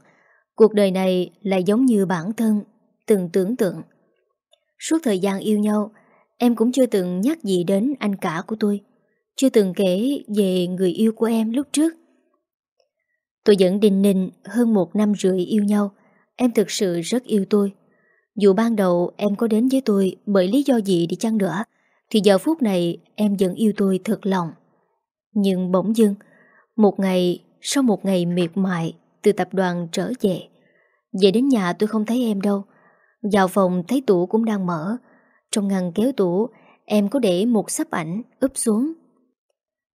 cuộc đời này lại giống như bản thân từng tưởng tượng. Suốt thời gian yêu nhau, em cũng chưa từng nhắc gì đến anh cả của tôi, chưa từng kể về người yêu của em lúc trước. Tôi vẫn đình ninh hơn một năm rưỡi yêu nhau, em thực sự rất yêu tôi. Dù ban đầu em có đến với tôi bởi lý do gì đi chăng nữa, thì giờ phút này em vẫn yêu tôi thật lòng. Nhưng bỗng dưng, một ngày, sau một ngày miệt mại từ tập đoàn trở về, về đến nhà tôi không thấy em đâu. Vào phòng thấy tủ cũng đang mở, Trong ngăn kéo tủ Em có để một sắp ảnh úp xuống.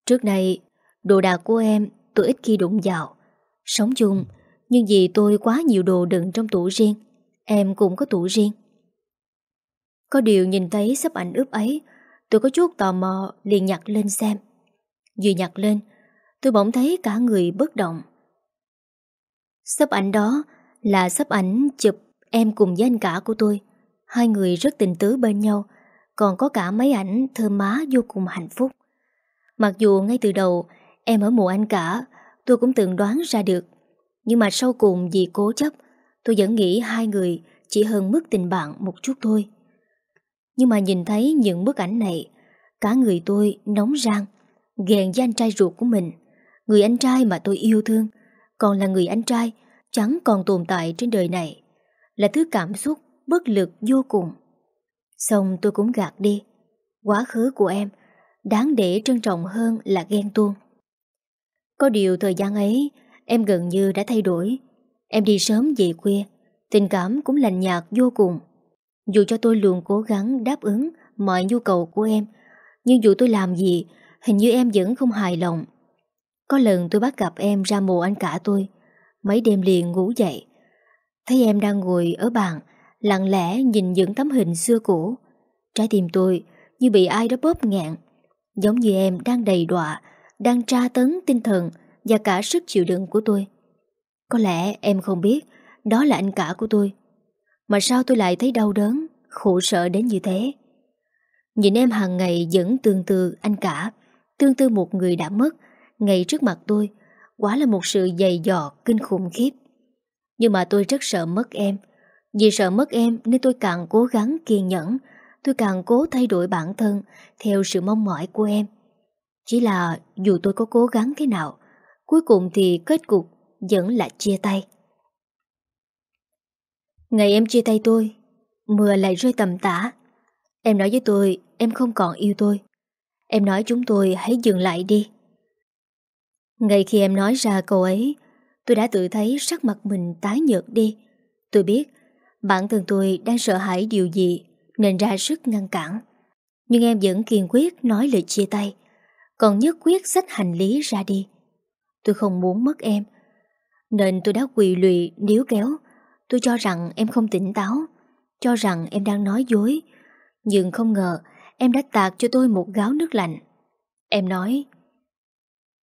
Trước đây Đồ đạc của em tôi ít khi đụng vào. Sống chung Nhưng vì tôi quá nhiều đồ đựng trong tủ riêng Em cũng có tủ riêng. Có điều nhìn thấy sắp ảnh úp ấy Tôi có chút tò mò liền nhặt lên xem. Vừa nhặt lên Tôi bỗng thấy cả người bất động. Sắp ảnh đó Là sắp ảnh chụp Em cùng với anh cả của tôi. Hai người rất tình tứ bên nhau, Còn có cả mấy ảnh thơ má vô cùng hạnh phúc. Mặc dù ngay từ đầu Em ở mộ anh cả, Tôi cũng từng đoán ra được. Nhưng mà sau cùng vì cố chấp, Tôi vẫn nghĩ hai người chỉ hơn mức tình bạn một chút thôi. Nhưng mà nhìn thấy những bức ảnh này, Cả người tôi nóng rang, Ghen với anh trai ruột của mình. Người anh trai mà tôi yêu thương còn là người anh trai, Chẳng còn tồn tại trên đời này. Là thứ cảm xúc, bất lực vô cùng. Xong tôi cũng gạt đi. Quá khứ của em, Đáng để trân trọng hơn là ghen tuông. Có điều thời gian ấy, Em gần như đã thay đổi. Em đi sớm về khuya, Tình cảm cũng lành nhạt vô cùng. Dù cho tôi luôn cố gắng đáp ứng Mọi nhu cầu của em, Nhưng dù tôi làm gì, Hình như em vẫn không hài lòng. Có lần tôi bắt gặp em ra mộ anh cả tôi. Mấy đêm liền ngủ dậy. Thấy em đang ngồi ở bàn, Lặng lẽ nhìn những tấm hình xưa cũ. Trái tim tôi như bị ai đó bóp ngạn Giống như em đang đầy đọa, Đang tra tấn tinh thần Và cả sức chịu đựng của tôi. Có lẽ em không biết, Đó là anh cả của tôi. Mà sao tôi lại thấy đau đớn, Khổ sợ đến như thế? Nhìn em hàng ngày vẫn tương tư anh cả, Tương tư một người đã mất ngay trước mặt tôi, Quả là một sự dày dò kinh khủng khiếp. Nhưng mà tôi rất sợ mất em. Vì sợ mất em nên tôi càng cố gắng kiên nhẫn, Tôi càng cố thay đổi bản thân Theo sự mong mỏi của em. Chỉ là dù tôi có cố gắng thế nào, Cuối cùng thì kết cục Vẫn là chia tay. Ngày em chia tay tôi, Mưa lại rơi tầm tã. Em nói với tôi em không còn yêu tôi. Em nói chúng tôi hãy dừng lại đi. Ngay khi em nói ra câu ấy, Tôi đã tự thấy sắc mặt mình tái nhợt đi. Tôi biết, Bản thân tôi đang sợ hãi điều gì Nên ra sức ngăn cản. Nhưng em vẫn kiên quyết nói lời chia tay. Còn nhất quyết xách hành lý ra đi. Tôi không muốn mất em. Nên tôi đã quỳ lụy, níu kéo. Tôi cho rằng em không tỉnh táo, Cho rằng em đang nói dối. Nhưng không ngờ, Em đã tạt cho tôi một gáo nước lạnh. Em nói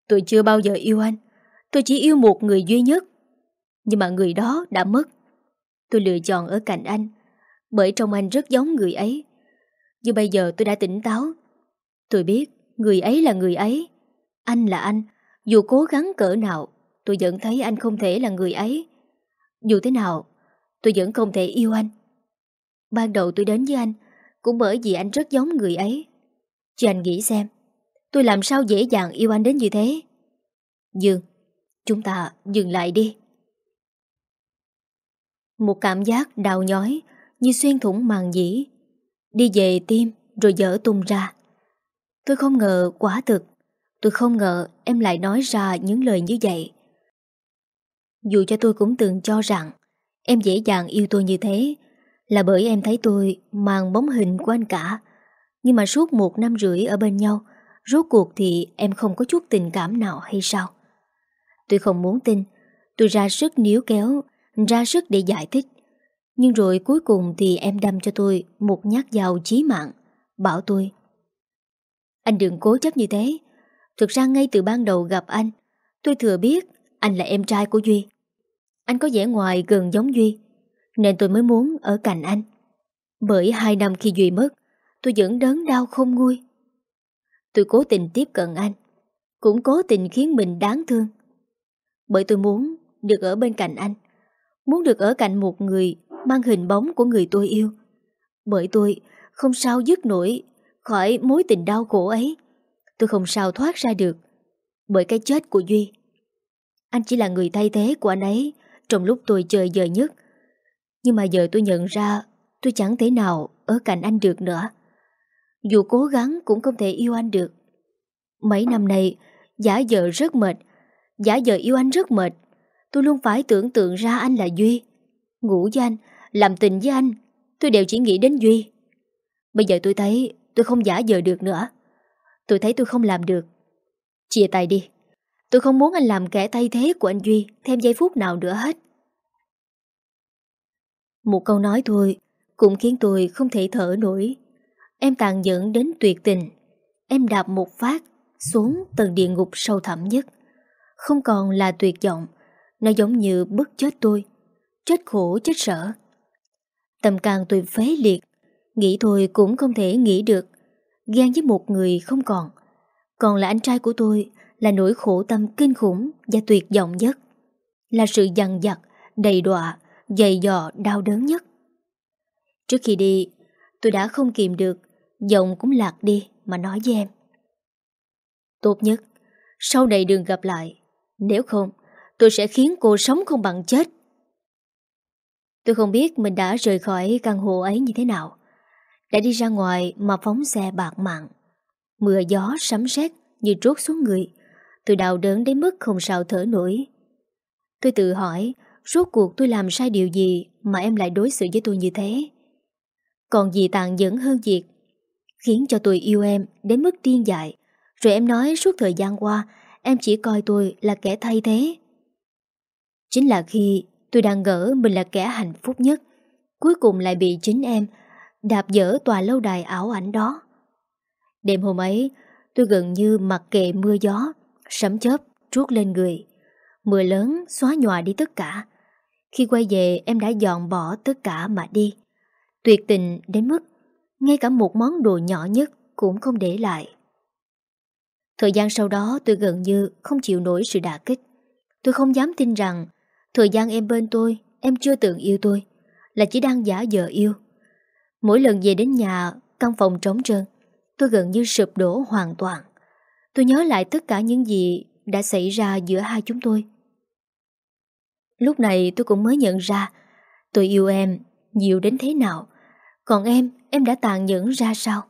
Tôi chưa bao giờ yêu anh. Tôi chỉ yêu một người duy nhất. Nhưng mà người đó đã mất. Tôi lựa chọn ở cạnh anh, Bởi trong anh rất giống người ấy. Nhưng bây giờ tôi đã tỉnh táo. Tôi biết người ấy là người ấy. Anh là anh. Dù cố gắng cỡ nào, Tôi vẫn thấy anh không thể là người ấy. Dù thế nào, Tôi vẫn không thể yêu anh. Ban đầu tôi đến với anh cũng bởi vì anh rất giống người ấy. Chứ anh nghĩ xem Tôi làm sao dễ dàng yêu anh đến như thế? Dương Chúng ta dừng lại đi. Một cảm giác đau nhói Như xuyên thủng màng dĩ. Đi về tim rồi dở tung ra. Tôi không ngờ quá thực. Tôi không ngờ em lại nói ra những lời như vậy. Dù cho tôi cũng từng cho rằng Em dễ dàng yêu tôi như thế là bởi em thấy tôi mang bóng hình của anh cả. Nhưng mà suốt một năm rưỡi ở bên nhau Rốt cuộc thì em không có chút tình cảm nào hay sao? Tôi không muốn tin. Tôi ra sức níu kéo, Ra sức để giải thích. Nhưng rồi cuối cùng thì em đâm cho tôi Một nhát dao chí mạng, Bảo tôi, Anh đừng cố chấp như thế. Thực ra ngay từ ban đầu gặp anh, Tôi thừa biết anh là em trai của Duy. Anh có vẻ ngoài gần giống Duy, nên tôi mới muốn ở cạnh anh. Bởi hai năm khi Duy mất, Tôi vẫn đớn đau không nguôi. Tôi cố tình tiếp cận anh, Cũng cố tình khiến mình đáng thương. Bởi tôi muốn được ở bên cạnh anh, Muốn được ở cạnh một người Mang hình bóng của người tôi yêu. Bởi tôi không sao dứt nổi Khỏi mối tình đau khổ ấy. Tôi không sao thoát ra được Bởi cái chết của Duy. Anh chỉ là người thay thế của anh ấy Trong lúc tôi chơi giờ nhất. Nhưng mà giờ tôi nhận ra Tôi chẳng thể nào ở cạnh anh được nữa. Dù cố gắng cũng không thể yêu anh được Mấy năm nay, Giả vờ rất mệt Giả vờ yêu anh rất mệt Tôi luôn phải tưởng tượng ra anh là Duy Ngủ với anh, Làm tình với anh, Tôi đều chỉ nghĩ đến Duy Bây giờ tôi thấy tôi không giả vờ được nữa. Tôi thấy tôi không làm được. Chia tay đi. Tôi không muốn anh làm kẻ thay thế của anh Duy thêm giây phút nào nữa hết. Một câu nói thôi cũng khiến tôi không thể thở nổi. Em tàn nhẫn đến tuyệt tình. Em đạp một phát xuống tầng địa ngục sâu thẳm nhất. Không còn là tuyệt vọng, nó giống như bức chết tôi. Chết khổ chết sợ. tầm càng tôi phế liệt, nghĩ thôi cũng không thể nghĩ được. Ghen với một người không còn. Còn là anh trai của tôi là nỗi khổ tâm kinh khủng và tuyệt vọng nhất. Là sự dằn vặt, đầy đọa, dày dò, đau đớn nhất. Trước khi đi, tôi đã không kìm được, giọng cũng lạc đi mà nói với em. Tốt nhất, sau này đừng gặp lại. Nếu không, tôi sẽ khiến cô sống không bằng chết. Tôi không biết mình đã rời khỏi căn hộ ấy như thế nào. Đã đi ra ngoài mà phóng xe bạc mạng. Mưa gió sấm sét như trút xuống người. Tôi đau đớn đến mức không sao thở nổi. Tôi tự hỏi, rốt cuộc tôi làm sai điều gì mà em lại đối xử với tôi như thế? Còn gì tàn nhẫn hơn việc khiến cho tôi yêu em đến mức điên dại. Rồi em nói suốt thời gian qua em chỉ coi tôi là kẻ thay thế. Chính là khi tôi đang ngỡ mình là kẻ hạnh phúc nhất, cuối cùng lại bị chính em đạp dỡ tòa lâu đài ảo ảnh đó. Đêm hôm ấy, tôi gần như mặc kệ mưa gió, sấm chớp trút lên người. Mưa lớn xóa nhòa đi tất cả. Khi quay về em đã dọn bỏ tất cả mà đi. Tuyệt tình đến mức ngay cả một món đồ nhỏ nhất cũng không để lại. Thời gian sau đó tôi gần như không chịu nổi sự đả kích. Tôi không dám tin rằng thời gian em bên tôi, em chưa từng yêu tôi, là chỉ đang giả vờ yêu. Mỗi lần về đến nhà, căn phòng trống trơn, tôi gần như sụp đổ hoàn toàn. Tôi nhớ lại tất cả những gì đã xảy ra giữa hai chúng tôi. Lúc này tôi cũng mới nhận ra tôi yêu em nhiều đến thế nào, còn em, em đã tàn nhẫn ra sao?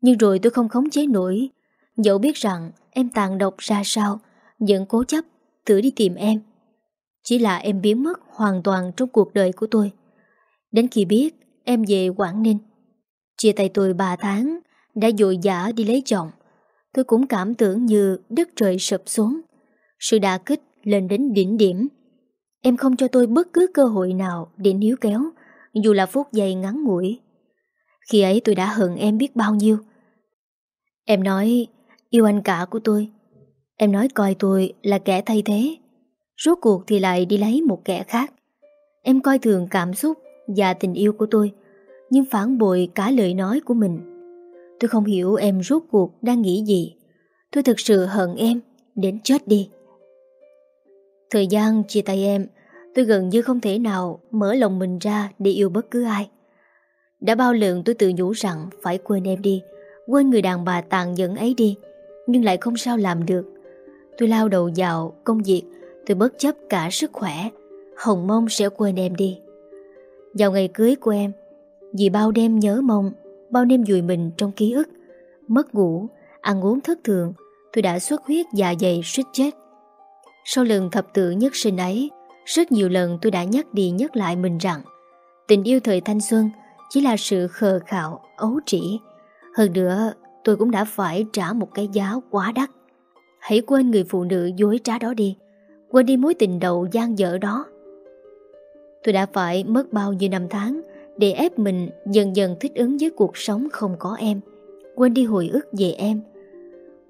Nhưng rồi tôi không khống chế nổi. Dẫu biết rằng em tàn độc ra sao Vẫn cố chấp Tự đi tìm em. Chỉ là em biến mất hoàn toàn trong cuộc đời của tôi. Đến khi biết Em về Quảng Ninh Chia tay tôi 3 tháng Đã dội dã đi lấy chồng. Tôi cũng cảm tưởng như đất trời sụp xuống. Sự đả kích lên đến đỉnh điểm. Em không cho tôi bất cứ cơ hội nào Để níu kéo. Dù là phút giây ngắn ngủi. Khi ấy tôi đã hận em biết bao nhiêu. Em nói, Yêu anh cả của tôi. Em nói coi tôi là kẻ thay thế, Rốt cuộc thì lại đi lấy một kẻ khác. Em coi thường cảm xúc Và tình yêu của tôi, Nhưng phản bội cả lời nói của mình. Tôi không hiểu em rốt cuộc đang nghĩ gì. Tôi thực sự hận em Đến chết đi. Thời gian chia tay em Tôi gần như không thể nào Mở lòng mình ra để yêu bất cứ ai Đã bao lần tôi tự nhủ rằng Phải quên em đi Quên người đàn bà tàn nhẫn ấy đi nhưng lại không sao làm được. Tôi lao đầu vào công việc, tôi bất chấp cả sức khỏe, hồng mong sẽ quên em đi. Vào ngày cưới của em, vì bao đêm nhớ mong, bao đêm dùi mình trong ký ức, mất ngủ, ăn uống thất thường, tôi đã xuất huyết dạ dày suýt chết. Sau lần thập tự nhất sinh ấy, rất nhiều lần tôi đã nhắc đi nhắc lại mình rằng tình yêu thời thanh xuân chỉ là sự khờ khạo, ấu trĩ. Hơn nữa, tôi cũng đã phải trả một cái giá quá đắt. Hãy quên người phụ nữ dối trá đó đi, quên đi mối tình đầu gian dở đó. Tôi đã phải mất bao nhiêu năm tháng để ép mình dần dần thích ứng với cuộc sống không có em, quên đi hồi ức về em.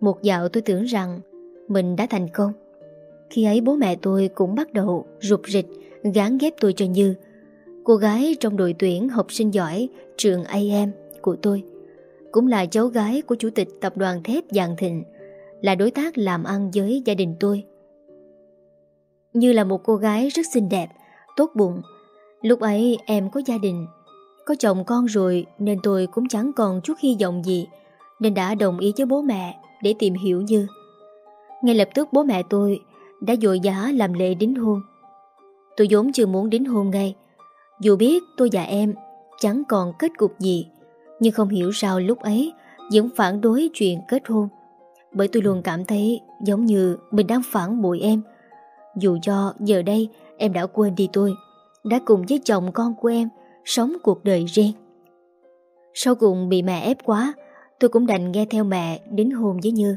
Một dạo tôi tưởng rằng mình đã thành công. Khi ấy bố mẹ tôi cũng bắt đầu rụt rịch gán ghép tôi cho Như, cô gái trong đội tuyển học sinh giỏi trường AM của tôi cũng là cháu gái của chủ tịch tập đoàn thép Giàng Thịnh, là đối tác làm ăn với gia đình tôi. Như là một cô gái rất xinh đẹp, tốt bụng. Lúc ấy em có gia đình, có chồng con rồi nên tôi cũng chẳng còn chút hy vọng gì, nên đã đồng ý với bố mẹ để tìm hiểu Như. Ngay lập tức bố mẹ tôi đã dội giá làm lệ đính hôn. Tôi vốn chưa muốn đính hôn ngay, dù biết tôi và em chẳng còn kết cục gì, nhưng không hiểu sao lúc ấy Vẫn phản đối chuyện kết hôn. Bởi tôi luôn cảm thấy Giống như mình đang phản bội em. Dù cho giờ đây em đã quên đi tôi Đã cùng với chồng con của em Sống cuộc đời riêng. Sau cùng bị mẹ ép quá Tôi cũng đành nghe theo mẹ Đính hôn với Như.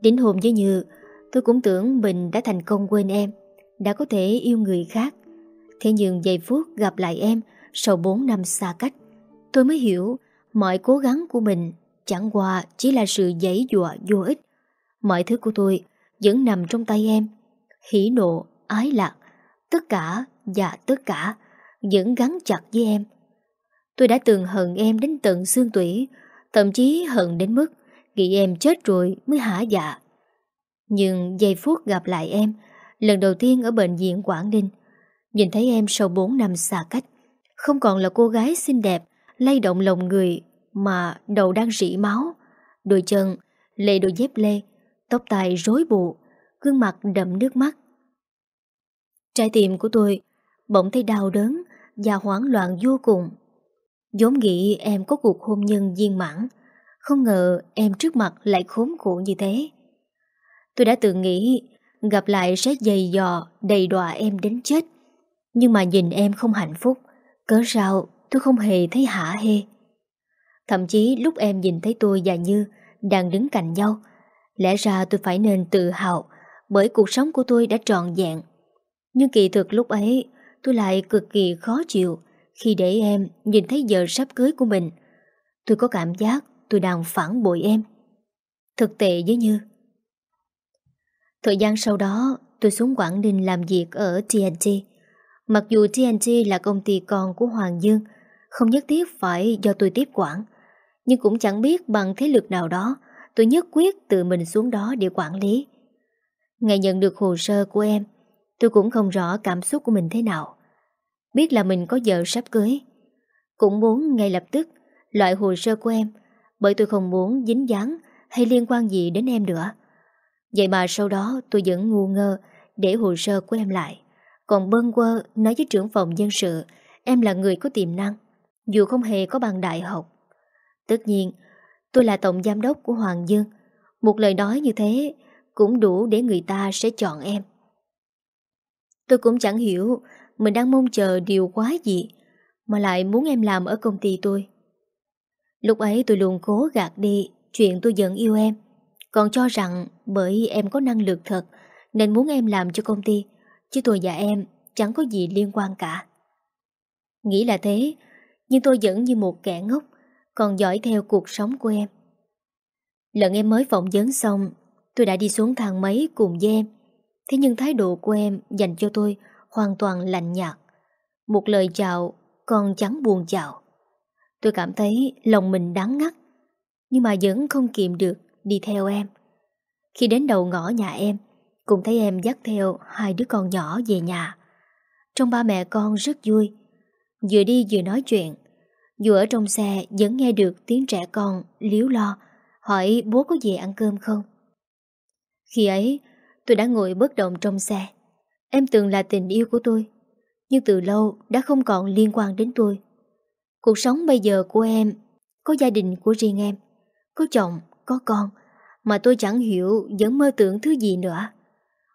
Đính hôn với Như Tôi cũng tưởng mình đã thành công quên em Đã có thể yêu người khác. Thế nhưng giây phút gặp lại em Sau 4 năm xa cách Tôi mới hiểu Mọi cố gắng của mình Chẳng qua chỉ là sự giấy dụa vô ích. Mọi thứ của tôi Vẫn nằm trong tay em Hỉ nộ, ái lạc Tất cả và tất cả Vẫn gắn chặt với em. Tôi đã từng hận em đến tận xương tủy Thậm chí hận đến mức Nghĩ em chết rồi mới hả dạ. Nhưng giây phút gặp lại em Lần đầu tiên ở bệnh viện Quảng Ninh Nhìn thấy em sau 4 năm xa cách Không còn là cô gái xinh đẹp lay động lòng người Mà đầu đang rỉ máu Đôi chân, lê đôi dép lê Tóc tai rối bù Gương mặt đậm nước mắt. Trái tim của tôi Bỗng thấy đau đớn Và hoảng loạn vô cùng. Vốn nghĩ em có cuộc hôn nhân viên mãn Không ngờ em trước mặt lại khốn khổ như thế. Tôi đã tự nghĩ Gặp lại sẽ dày dò, Đầy đọa em đến chết. Nhưng mà nhìn em không hạnh phúc, Cớ sao tôi không hề thấy hả hê? Thậm chí lúc em nhìn thấy tôi và Như Đang đứng cạnh nhau, Lẽ ra tôi phải nên tự hào Bởi cuộc sống của tôi đã trọn vẹn. Nhưng kỳ thực lúc ấy, Tôi lại cực kỳ khó chịu Khi để em nhìn thấy giờ sắp cưới của mình. Tôi có cảm giác Tôi đang phản bội em. Thực tệ với Như Thời gian sau đó, Tôi xuống Quảng Ninh làm việc ở TNT Mặc dù TNT là công ty con của Hoàng Dương, Không nhất thiết phải do tôi tiếp quản, Nhưng cũng chẳng biết bằng thế lực nào đó, Tôi nhất quyết tự mình xuống đó để quản lý. Ngày nhận được hồ sơ của em, Tôi cũng không rõ cảm xúc của mình thế nào. Biết là mình có vợ sắp cưới. Cũng muốn ngay lập tức Loại hồ sơ của em, Bởi tôi không muốn dính dáng Hay liên quan gì đến em nữa. Vậy mà sau đó tôi vẫn ngu ngơ Để hồ sơ của em lại. Còn bân quơ nói với trưởng phòng dân sự, Em là người có tiềm năng, Dù không hề có bằng đại học. Tất nhiên, Tôi là tổng giám đốc của Hoàng Dương. Một lời nói như thế Cũng đủ để người ta sẽ chọn em. Tôi cũng chẳng hiểu Mình đang mong chờ điều quá gì, Mà lại muốn em làm ở công ty tôi. Lúc ấy tôi luôn cố gạt đi Chuyện tôi giận yêu em. Còn cho rằng bởi em có năng lực thật Nên muốn em làm cho công ty Chứ tôi và em chẳng có gì liên quan cả Nghĩ là thế Nhưng tôi vẫn như một kẻ ngốc còn dõi theo cuộc sống của em. Lần em mới phỏng vấn xong, tôi đã đi xuống thang máy cùng với em. Thế nhưng thái độ của em dành cho tôi hoàn toàn lạnh nhạt. Một lời chào còn chẳng buồn chào. Tôi cảm thấy lòng mình đắng ngắt, nhưng mà vẫn không kiềm được đi theo em. Khi đến đầu ngõ nhà em, cùng thấy em dắt theo hai đứa con nhỏ về nhà. Trong ba mẹ con rất vui, vừa đi vừa nói chuyện. Dù ở trong xe vẫn nghe được tiếng trẻ con liếu lo hỏi bố có về ăn cơm không. Khi ấy tôi đã ngồi bất động trong xe. Em từng là tình yêu của tôi nhưng từ lâu đã không còn liên quan đến tôi. Cuộc sống bây giờ của em có gia đình của riêng em có chồng, có con mà tôi chẳng hiểu vẫn mơ tưởng thứ gì nữa.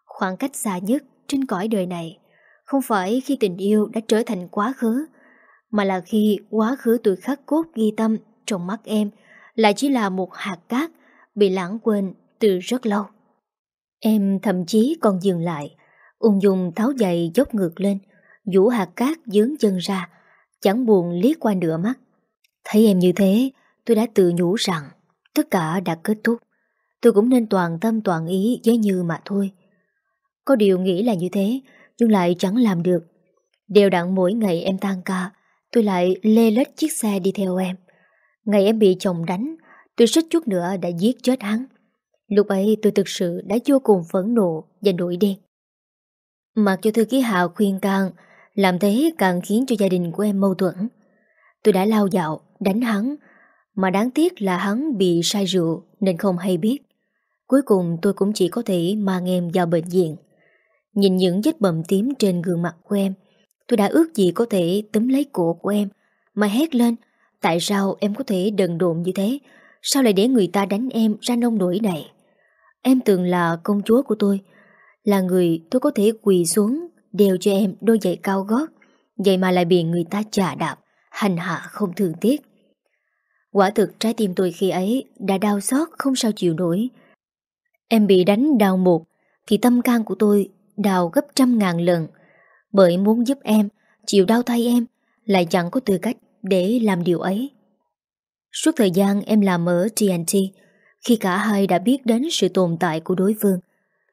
Khoảng cách xa nhất trên cõi đời này không phải khi tình yêu đã trở thành quá khứ mà là khi quá khứ tôi khắc cốt ghi tâm trong mắt em lại chỉ là một hạt cát bị lãng quên từ rất lâu. Em thậm chí còn dừng lại, ung dung tháo giày dốc ngược lên, vũ hạt cát dướng chân ra, chẳng buồn liếc qua nửa mắt. Thấy em như thế, tôi đã tự nhủ rằng tất cả đã kết thúc. Tôi cũng nên toàn tâm toàn ý với Như mà thôi. Có điều nghĩ là như thế, nhưng lại chẳng làm được. Đều đặn mỗi ngày em tan ca, tôi lại lê lết chiếc xe đi theo em. Ngày em bị chồng đánh, tôi suýt chút nữa đã giết chết hắn. Lúc ấy tôi thực sự đã vô cùng phẫn nộ và nổi điên. Mặc cho thư ký Hạo khuyên can, làm thế càng khiến cho gia đình của em mâu thuẫn. Tôi đã lao dạo, đánh hắn, mà đáng tiếc là hắn bị say rượu nên không hay biết. Cuối cùng tôi cũng chỉ có thể mang em vào bệnh viện. Nhìn những vết bầm tím trên gương mặt của em, Tôi đã ước gì có thể túm lấy cổ của em Mà hét lên Tại sao em có thể đần độn như thế Sao lại để người ta đánh em ra nông nổi này Em từng là công chúa của tôi Là người tôi có thể quỳ xuống Đeo cho em đôi giày cao gót Vậy mà lại bị người ta chà đạp Hành hạ không thường tiếc Quả thực trái tim tôi khi ấy đã đau xót không sao chịu nổi. Em bị đánh đau một, thì tâm can của tôi đau gấp trăm ngàn lần. Bởi muốn giúp em, chịu đau thay em, lại chẳng có tư cách để làm điều ấy. Suốt thời gian em làm ở TNT, khi cả hai đã biết đến sự tồn tại của đối phương.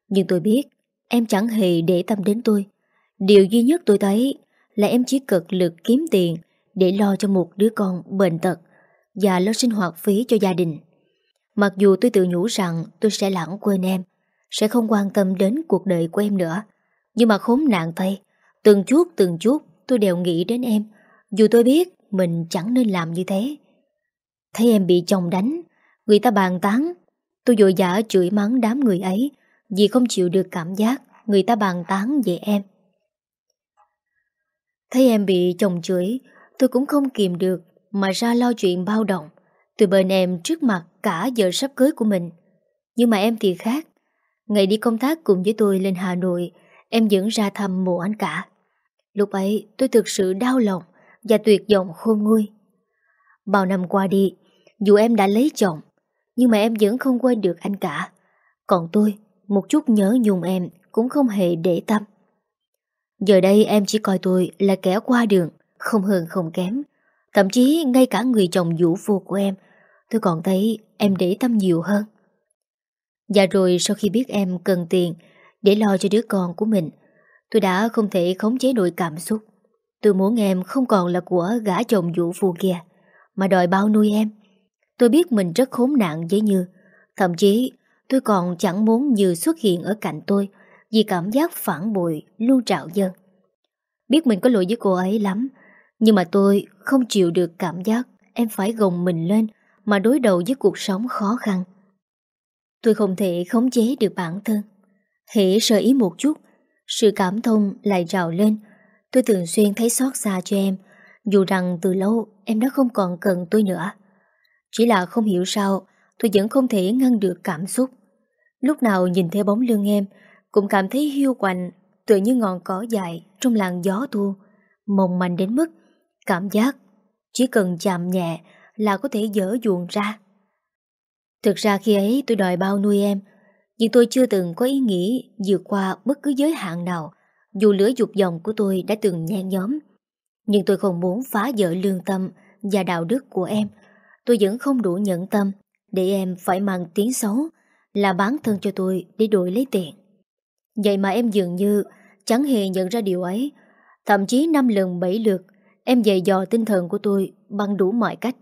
Nhưng tôi biết, em chẳng hề để tâm đến tôi. Điều duy nhất tôi thấy là em chỉ cực lực kiếm tiền để lo cho một đứa con bệnh tật và lo sinh hoạt phí cho gia đình. Mặc dù tôi tự nhủ rằng tôi sẽ lãng quên em, sẽ không quan tâm đến cuộc đời của em nữa. Nhưng mà khốn nạn thay, từng chút từng chút tôi đều nghĩ đến em, dù tôi biết mình chẳng nên làm như thế. Thấy em bị chồng đánh, người ta bàn tán, tôi dội dã chửi mắng đám người ấy vì không chịu được cảm giác người ta bàn tán về em. Thấy em bị chồng chửi, tôi cũng không kìm được mà ra lo chuyện bao động. Từ bên em trước mặt cả giờ sắp cưới của mình. Nhưng mà em thì khác. Ngày đi công tác cùng với tôi lên Hà Nội, em vẫn ra thăm mộ anh cả. Lúc ấy tôi thực sự đau lòng và tuyệt vọng khôn nguôi. Bao năm qua đi, dù em đã lấy chồng, nhưng mà em vẫn không quên được anh cả. Còn tôi, một chút nhớ nhung em cũng không hề để tâm. Giờ đây em chỉ coi tôi là kẻ qua đường, không hơn không kém. Thậm chí ngay cả người chồng vũ phu của em, tôi còn thấy em để tâm nhiều hơn. Và rồi sau khi biết em cần tiền để lo cho đứa con của mình, tôi đã không thể khống chế nổi cảm xúc. Tôi muốn em không còn là của gã chồng vũ phu kia, mà đòi bao nuôi em. Tôi biết mình rất khốn nạn với Như, thậm chí tôi còn chẳng muốn Như xuất hiện ở cạnh tôi vì cảm giác phản bội luôn trạo dân Biết mình có lỗi với cô ấy lắm, nhưng mà tôi không chịu được cảm giác em phải gồng mình lên mà đối đầu với cuộc sống khó khăn. Tôi không thể khống chế được bản thân. Hễ sơ ý một chút, sự cảm thông lại trào lên. Tôi thường xuyên thấy xót xa cho em, dù rằng từ lâu em đã không còn cần tôi nữa. Chỉ là không hiểu sao, tôi vẫn không thể ngăn được cảm xúc. Lúc nào nhìn thấy bóng lưng em, cũng cảm thấy hiu quạnh, tựa như ngọn cỏ dài trong làn gió thu, mong manh đến mức cảm giác chỉ cần chạm nhẹ là có thể dỡ duồn ra. Thực ra khi ấy tôi đòi bao nuôi em, nhưng tôi chưa từng có ý nghĩ vượt qua bất cứ giới hạn nào, dù lửa dục dòng của tôi đã từng nhen nhóm. Nhưng tôi không muốn phá vỡ lương tâm và đạo đức của em. Tôi vẫn không đủ nhẫn tâm để em phải mang tiếng xấu là bán thân cho tôi để đổi lấy tiền. Vậy mà em dường như chẳng hề nhận ra điều ấy. Thậm chí năm lần bảy lượt, em dày dò tinh thần của tôi bằng đủ mọi cách.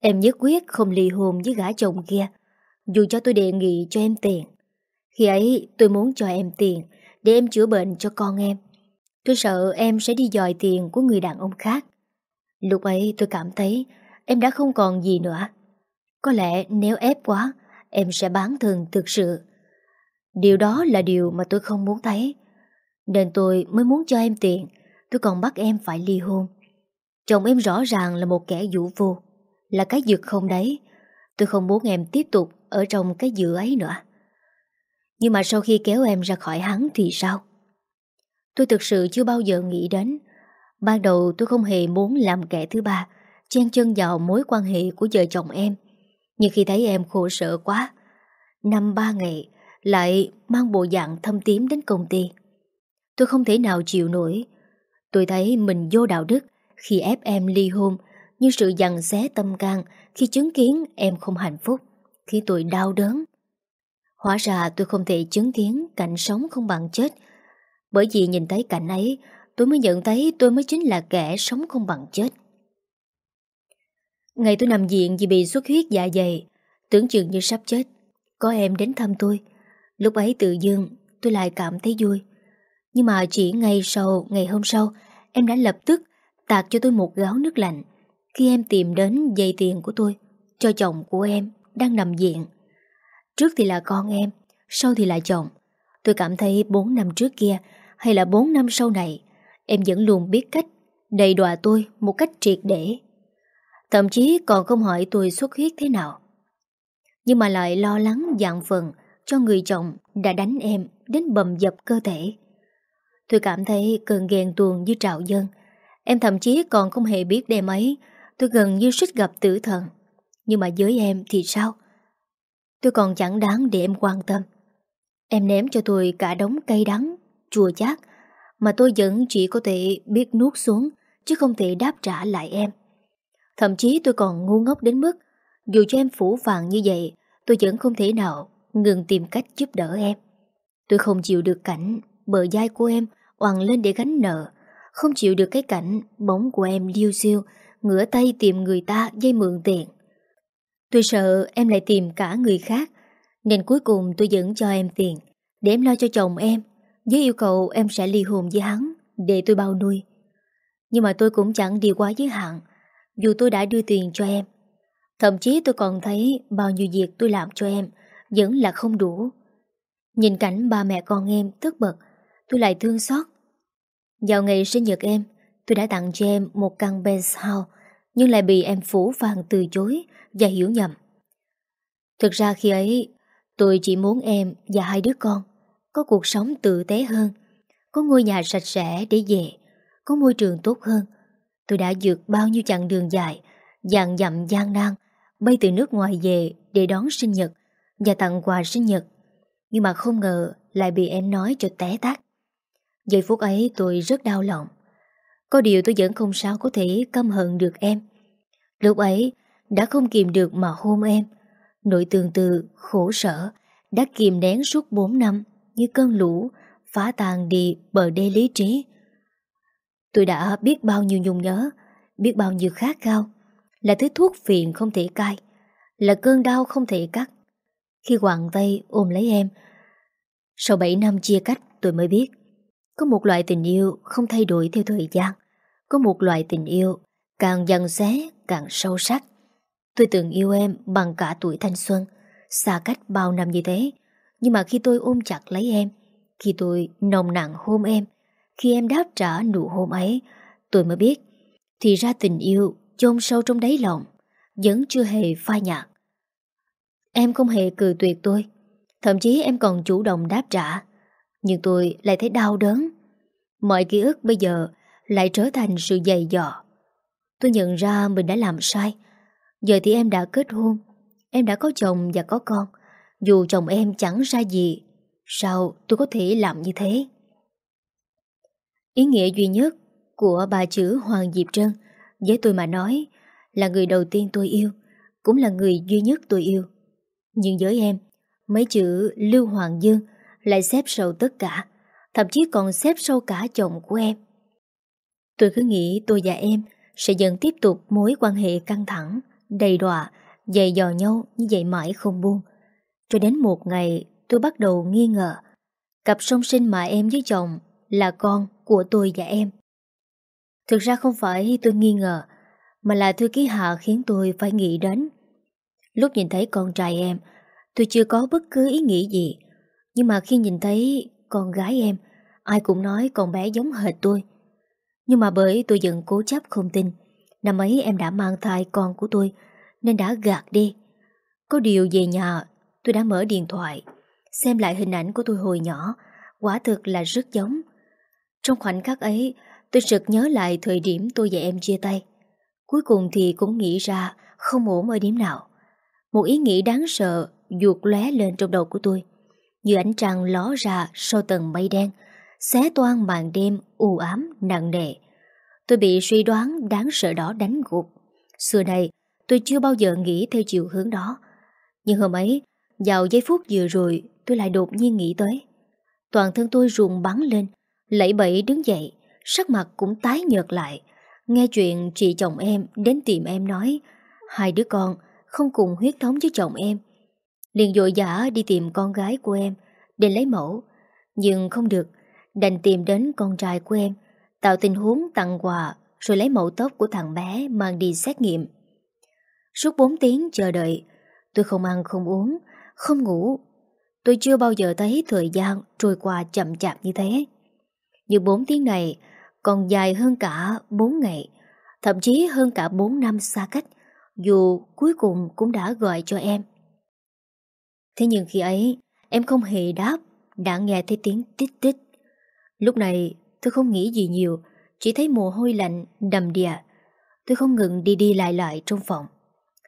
Em nhất quyết không ly hôn với gã chồng kia, dù cho tôi đề nghị cho em tiền. Khi ấy tôi muốn cho em tiền để em chữa bệnh cho con em. Tôi sợ em sẽ đi dòi tiền của người đàn ông khác. Lúc ấy tôi cảm thấy em đã không còn gì nữa. Có lẽ nếu ép quá, em sẽ bán thân thực sự. Điều đó là điều mà tôi không muốn thấy. Nên tôi mới muốn cho em tiền, tôi còn bắt em phải ly hôn. Chồng em rõ ràng là một kẻ vũ vô, là cái dược không đấy. Tôi không muốn em tiếp tục ở trong cái dựa ấy nữa. Nhưng mà sau khi kéo em ra khỏi hắn thì sao? Tôi thực sự chưa bao giờ nghĩ đến. Ban đầu tôi không hề muốn làm kẻ thứ ba, chen chân vào mối quan hệ của vợ chồng em. Nhưng khi thấy em khổ sở quá, năm ba ngày lại mang bộ dạng thâm tím đến công ty. Tôi không thể nào chịu nổi. Tôi thấy mình vô đạo đức khi ép em ly hôn, như sự dằn xé tâm can khi chứng kiến em không hạnh phúc, khi tôi đau đớn. Hóa ra tôi không thể chứng kiến cảnh sống không bằng chết, bởi vì nhìn thấy cảnh ấy, tôi mới nhận thấy tôi mới chính là kẻ sống không bằng chết. Ngày tôi nằm viện vì bị xuất huyết dạ dày, tưởng chừng như sắp chết. Có em đến thăm tôi. Lúc ấy tự dưng tôi lại cảm thấy vui. Nhưng mà chỉ ngày sau, ngày hôm sau, em đã lập tức tạt cho tôi một gáo nước lạnh khi em tìm đến dây tiền của tôi cho chồng của em đang nằm viện. Trước thì là con em, sau thì là chồng. Tôi cảm thấy 4 năm trước kia hay là 4 năm sau này, em vẫn luôn biết cách đầy đọa tôi một cách triệt để. Thậm chí còn không hỏi tôi xuất huyết thế nào. Nhưng mà lại lo lắng dạng phần cho người chồng đã đánh em đến bầm dập cơ thể. Tôi cảm thấy cơn ghen tuồng như trạo dân. Em thậm chí còn không hề biết đêm ấy, tôi gần như suýt gặp tử thần. Nhưng mà với em thì sao? Tôi còn chẳng đáng để em quan tâm. Em ném cho tôi cả đống cây đắng, chùa chát, mà tôi vẫn chỉ có thể biết nuốt xuống, chứ không thể đáp trả lại em. Thậm chí tôi còn ngu ngốc đến mức, dù cho em phủ phàng như vậy, tôi vẫn không thể nào ngừng tìm cách giúp đỡ em. Tôi không chịu được cảnh bờ vai của em oằn lên để gánh nợ, không chịu được cái cảnh bóng của em điêu siêu, ngửa tay tìm người ta dây mượn tiền. Tôi sợ em lại tìm cả người khác, nên cuối cùng tôi vẫn cho em tiền, để em lo cho chồng em, với yêu cầu em sẽ ly hôn với hắn, để tôi bao nuôi. Nhưng mà tôi cũng chẳng đi quá giới hạn, dù tôi đã đưa tiền cho em. Thậm chí tôi còn thấy bao nhiêu việc tôi làm cho em vẫn là không đủ. Nhìn cảnh ba mẹ con em tức bật, tôi lại thương xót. Vào ngày sinh nhật em, tôi đã tặng cho em một căn penthouse house, nhưng lại bị em phủ vàng từ chối và hiểu nhầm. Thực ra khi ấy, tôi chỉ muốn em và hai đứa con có cuộc sống tự tế hơn, có ngôi nhà sạch sẽ để về, có môi trường tốt hơn. Tôi đã vượt bao nhiêu chặng đường dài, dàn dặm gian nan, bay từ nước ngoài về để đón sinh nhật và tặng quà sinh nhật. Nhưng mà không ngờ lại bị em nói cho té tát. Giây phút ấy tôi rất đau lòng. Có điều tôi vẫn không sao có thể căm hận được em. Lúc ấy đã không kìm được mà hôn em. Nỗi tương tư, khổ sở đã kìm nén suốt 4 năm như cơn lũ phá tan đi bờ đê lý trí. Tôi đã biết bao nhiêu nhung nhớ, biết bao nhiêu khát khao, là thứ thuốc phiền không thể cai, là cơn đau không thể cắt. Khi quặng tay ôm lấy em, sau 7 năm chia cách tôi mới biết, có một loại tình yêu không thay đổi theo thời gian, có một loại tình yêu càng dần xé càng sâu sắc. Tôi từng yêu em bằng cả tuổi thanh xuân, xa cách bao năm như thế, nhưng mà khi tôi ôm chặt lấy em, khi tôi nồng nặng hôn em, khi em đáp trả nụ hôn ấy, tôi mới biết, thì ra tình yêu chôn sâu trong đáy lòng, vẫn chưa hề phai nhạt. Em không hề cười tuyệt tôi, thậm chí em còn chủ động đáp trả, nhưng tôi lại thấy đau đớn. Mọi ký ức bây giờ lại trở thành sự dày dò. Tôi nhận ra mình đã làm sai. Giờ thì em đã kết hôn, em đã có chồng và có con. Dù chồng em chẳng ra gì, sao tôi có thể làm như thế? Ý nghĩa duy nhất của bà chữ Hoàng Diệp Trân với tôi mà nói là người đầu tiên tôi yêu, cũng là người duy nhất tôi yêu. Nhưng với em, mấy chữ Lưu Hoàng Dương lại xếp sâu tất cả, thậm chí còn xếp sâu cả chồng của em. Tôi cứ nghĩ tôi và em sẽ dần tiếp tục mối quan hệ căng thẳng, đầy đọa, dày dò nhau như vậy mãi không buông. Cho đến một ngày tôi bắt đầu nghi ngờ cặp song sinh mà em với chồng là con của tôi và em. Thực ra không phải tôi nghi ngờ, mà là thư ký Hạ khiến tôi phải nghĩ đến. Lúc nhìn thấy con trai em, tôi chưa có bất cứ ý nghĩ gì. Nhưng mà khi nhìn thấy con gái em, ai cũng nói con bé giống hệt tôi. Nhưng mà bởi tôi vẫn cố chấp không tin, năm ấy em đã mang thai con của tôi, nên đã gạt đi. Có điều về nhà, tôi đã mở điện thoại, xem lại hình ảnh của tôi hồi nhỏ, quả thực là rất giống. Trong khoảnh khắc ấy, tôi sực nhớ lại thời điểm tôi và em chia tay. Cuối cùng thì cũng nghĩ ra không ổn ở điểm nào. Một ý nghĩ đáng sợ duột lóe lên trong đầu của tôi. Như ánh trăng ló ra sau tầng mây đen, xé toan màn đêm u ám nặng nề. Tôi bị suy đoán đáng sợ đó đánh gục. Xưa này, tôi chưa bao giờ nghĩ theo chiều hướng đó. Nhưng hôm ấy, vào giây phút vừa rồi, tôi lại đột nhiên nghĩ tới. Toàn thân tôi ruồn bắn lên, lẫy bẫy đứng dậy, sắc mặt cũng tái nhợt lại. Nghe chuyện chị chồng em đến tìm em nói, hai đứa con không cùng huyết thống với chồng em. Liền dội dã đi tìm con gái của em để lấy mẫu, nhưng không được, đành tìm đến con trai của em, tạo tình huống tặng quà rồi lấy mẫu tóc của thằng bé mang đi xét nghiệm. Suốt 4 tiếng chờ đợi, tôi không ăn không uống, không ngủ. Tôi chưa bao giờ thấy thời gian trôi qua chậm chạp như thế. Như 4 tiếng này còn dài hơn cả 4 ngày, thậm chí hơn cả 4 năm xa cách, dù cuối cùng cũng đã gọi cho em. Thế nhưng khi ấy, em không hề đáp, đã nghe thấy tiếng tít tít. Lúc này, tôi không nghĩ gì nhiều, chỉ thấy mồ hôi lạnh đầm đìa. Tôi không ngừng đi đi lại lại trong phòng.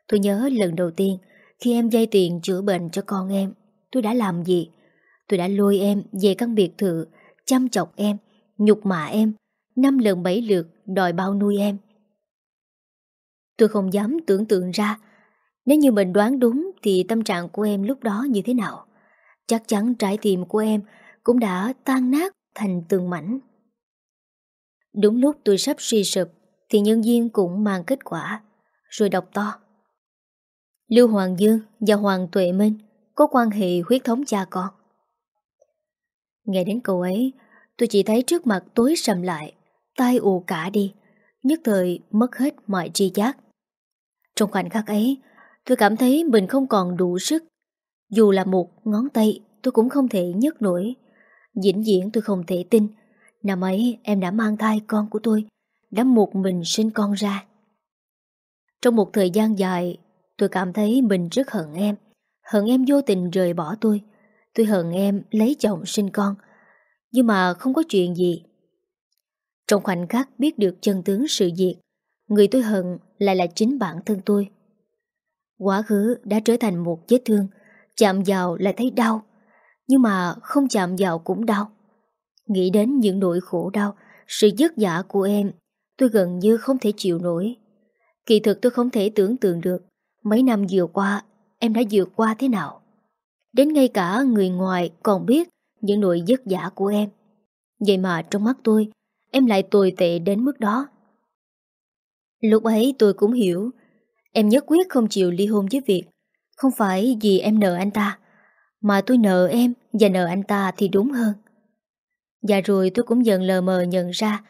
Tôi nhớ lần đầu tiên Khi em dây tiền chữa bệnh cho con em Tôi đã làm gì Tôi đã lôi em về căn biệt thự Chăm chọc em Nhục mạ em Năm lần bảy lượt đòi bao nuôi em Tôi không dám tưởng tượng ra nếu như mình đoán đúng Thì tâm trạng của em lúc đó như thế nào? Chắc chắn trái tim của em Cũng đã tan nát thành từng mảnh. Đúng lúc tôi sắp suy sụp Thì nhân viên cũng mang kết quả, Rồi đọc to. Lưu Hoàng Dương và Hoàng Tuệ Minh Có quan hệ huyết thống cha con. Nghe đến câu ấy, Tôi chỉ thấy trước mặt tối sầm lại, Tai ù cả đi, Nhất thời mất hết mọi tri giác. Trong khoảnh khắc ấy Tôi cảm thấy mình không còn đủ sức. Dù là một ngón tay, Tôi cũng không thể nhấc nổi. Dĩ diễn tôi không thể tin. Năm ấy, em đã mang thai con của tôi, Đã một mình sinh con ra. Trong một thời gian dài, Tôi cảm thấy mình rất hận em. Hận em vô tình rời bỏ tôi. Tôi hận em lấy chồng sinh con. Nhưng mà không có chuyện gì. Trong khoảnh khắc biết được chân tướng sự việc, Người tôi hận lại là chính bản thân tôi. Quá khứ đã trở thành một vết thương. Chạm vào lại thấy đau, Nhưng mà không chạm vào cũng đau. Nghĩ đến những nỗi khổ đau, Sự vất vả của em, Tôi gần như không thể chịu nổi. Kỳ thực tôi không thể tưởng tượng được Mấy năm vừa qua Em đã vượt qua thế nào. Đến ngay cả người ngoài còn biết Những nỗi vất vả của em. Vậy mà trong mắt tôi, Em lại tồi tệ đến mức đó. Lúc ấy tôi cũng hiểu Em nhất quyết không chịu ly hôn với việc Không phải vì em nợ anh ta Mà tôi nợ em Và nợ anh ta thì đúng hơn. Và rồi tôi cũng dần lờ mờ nhận ra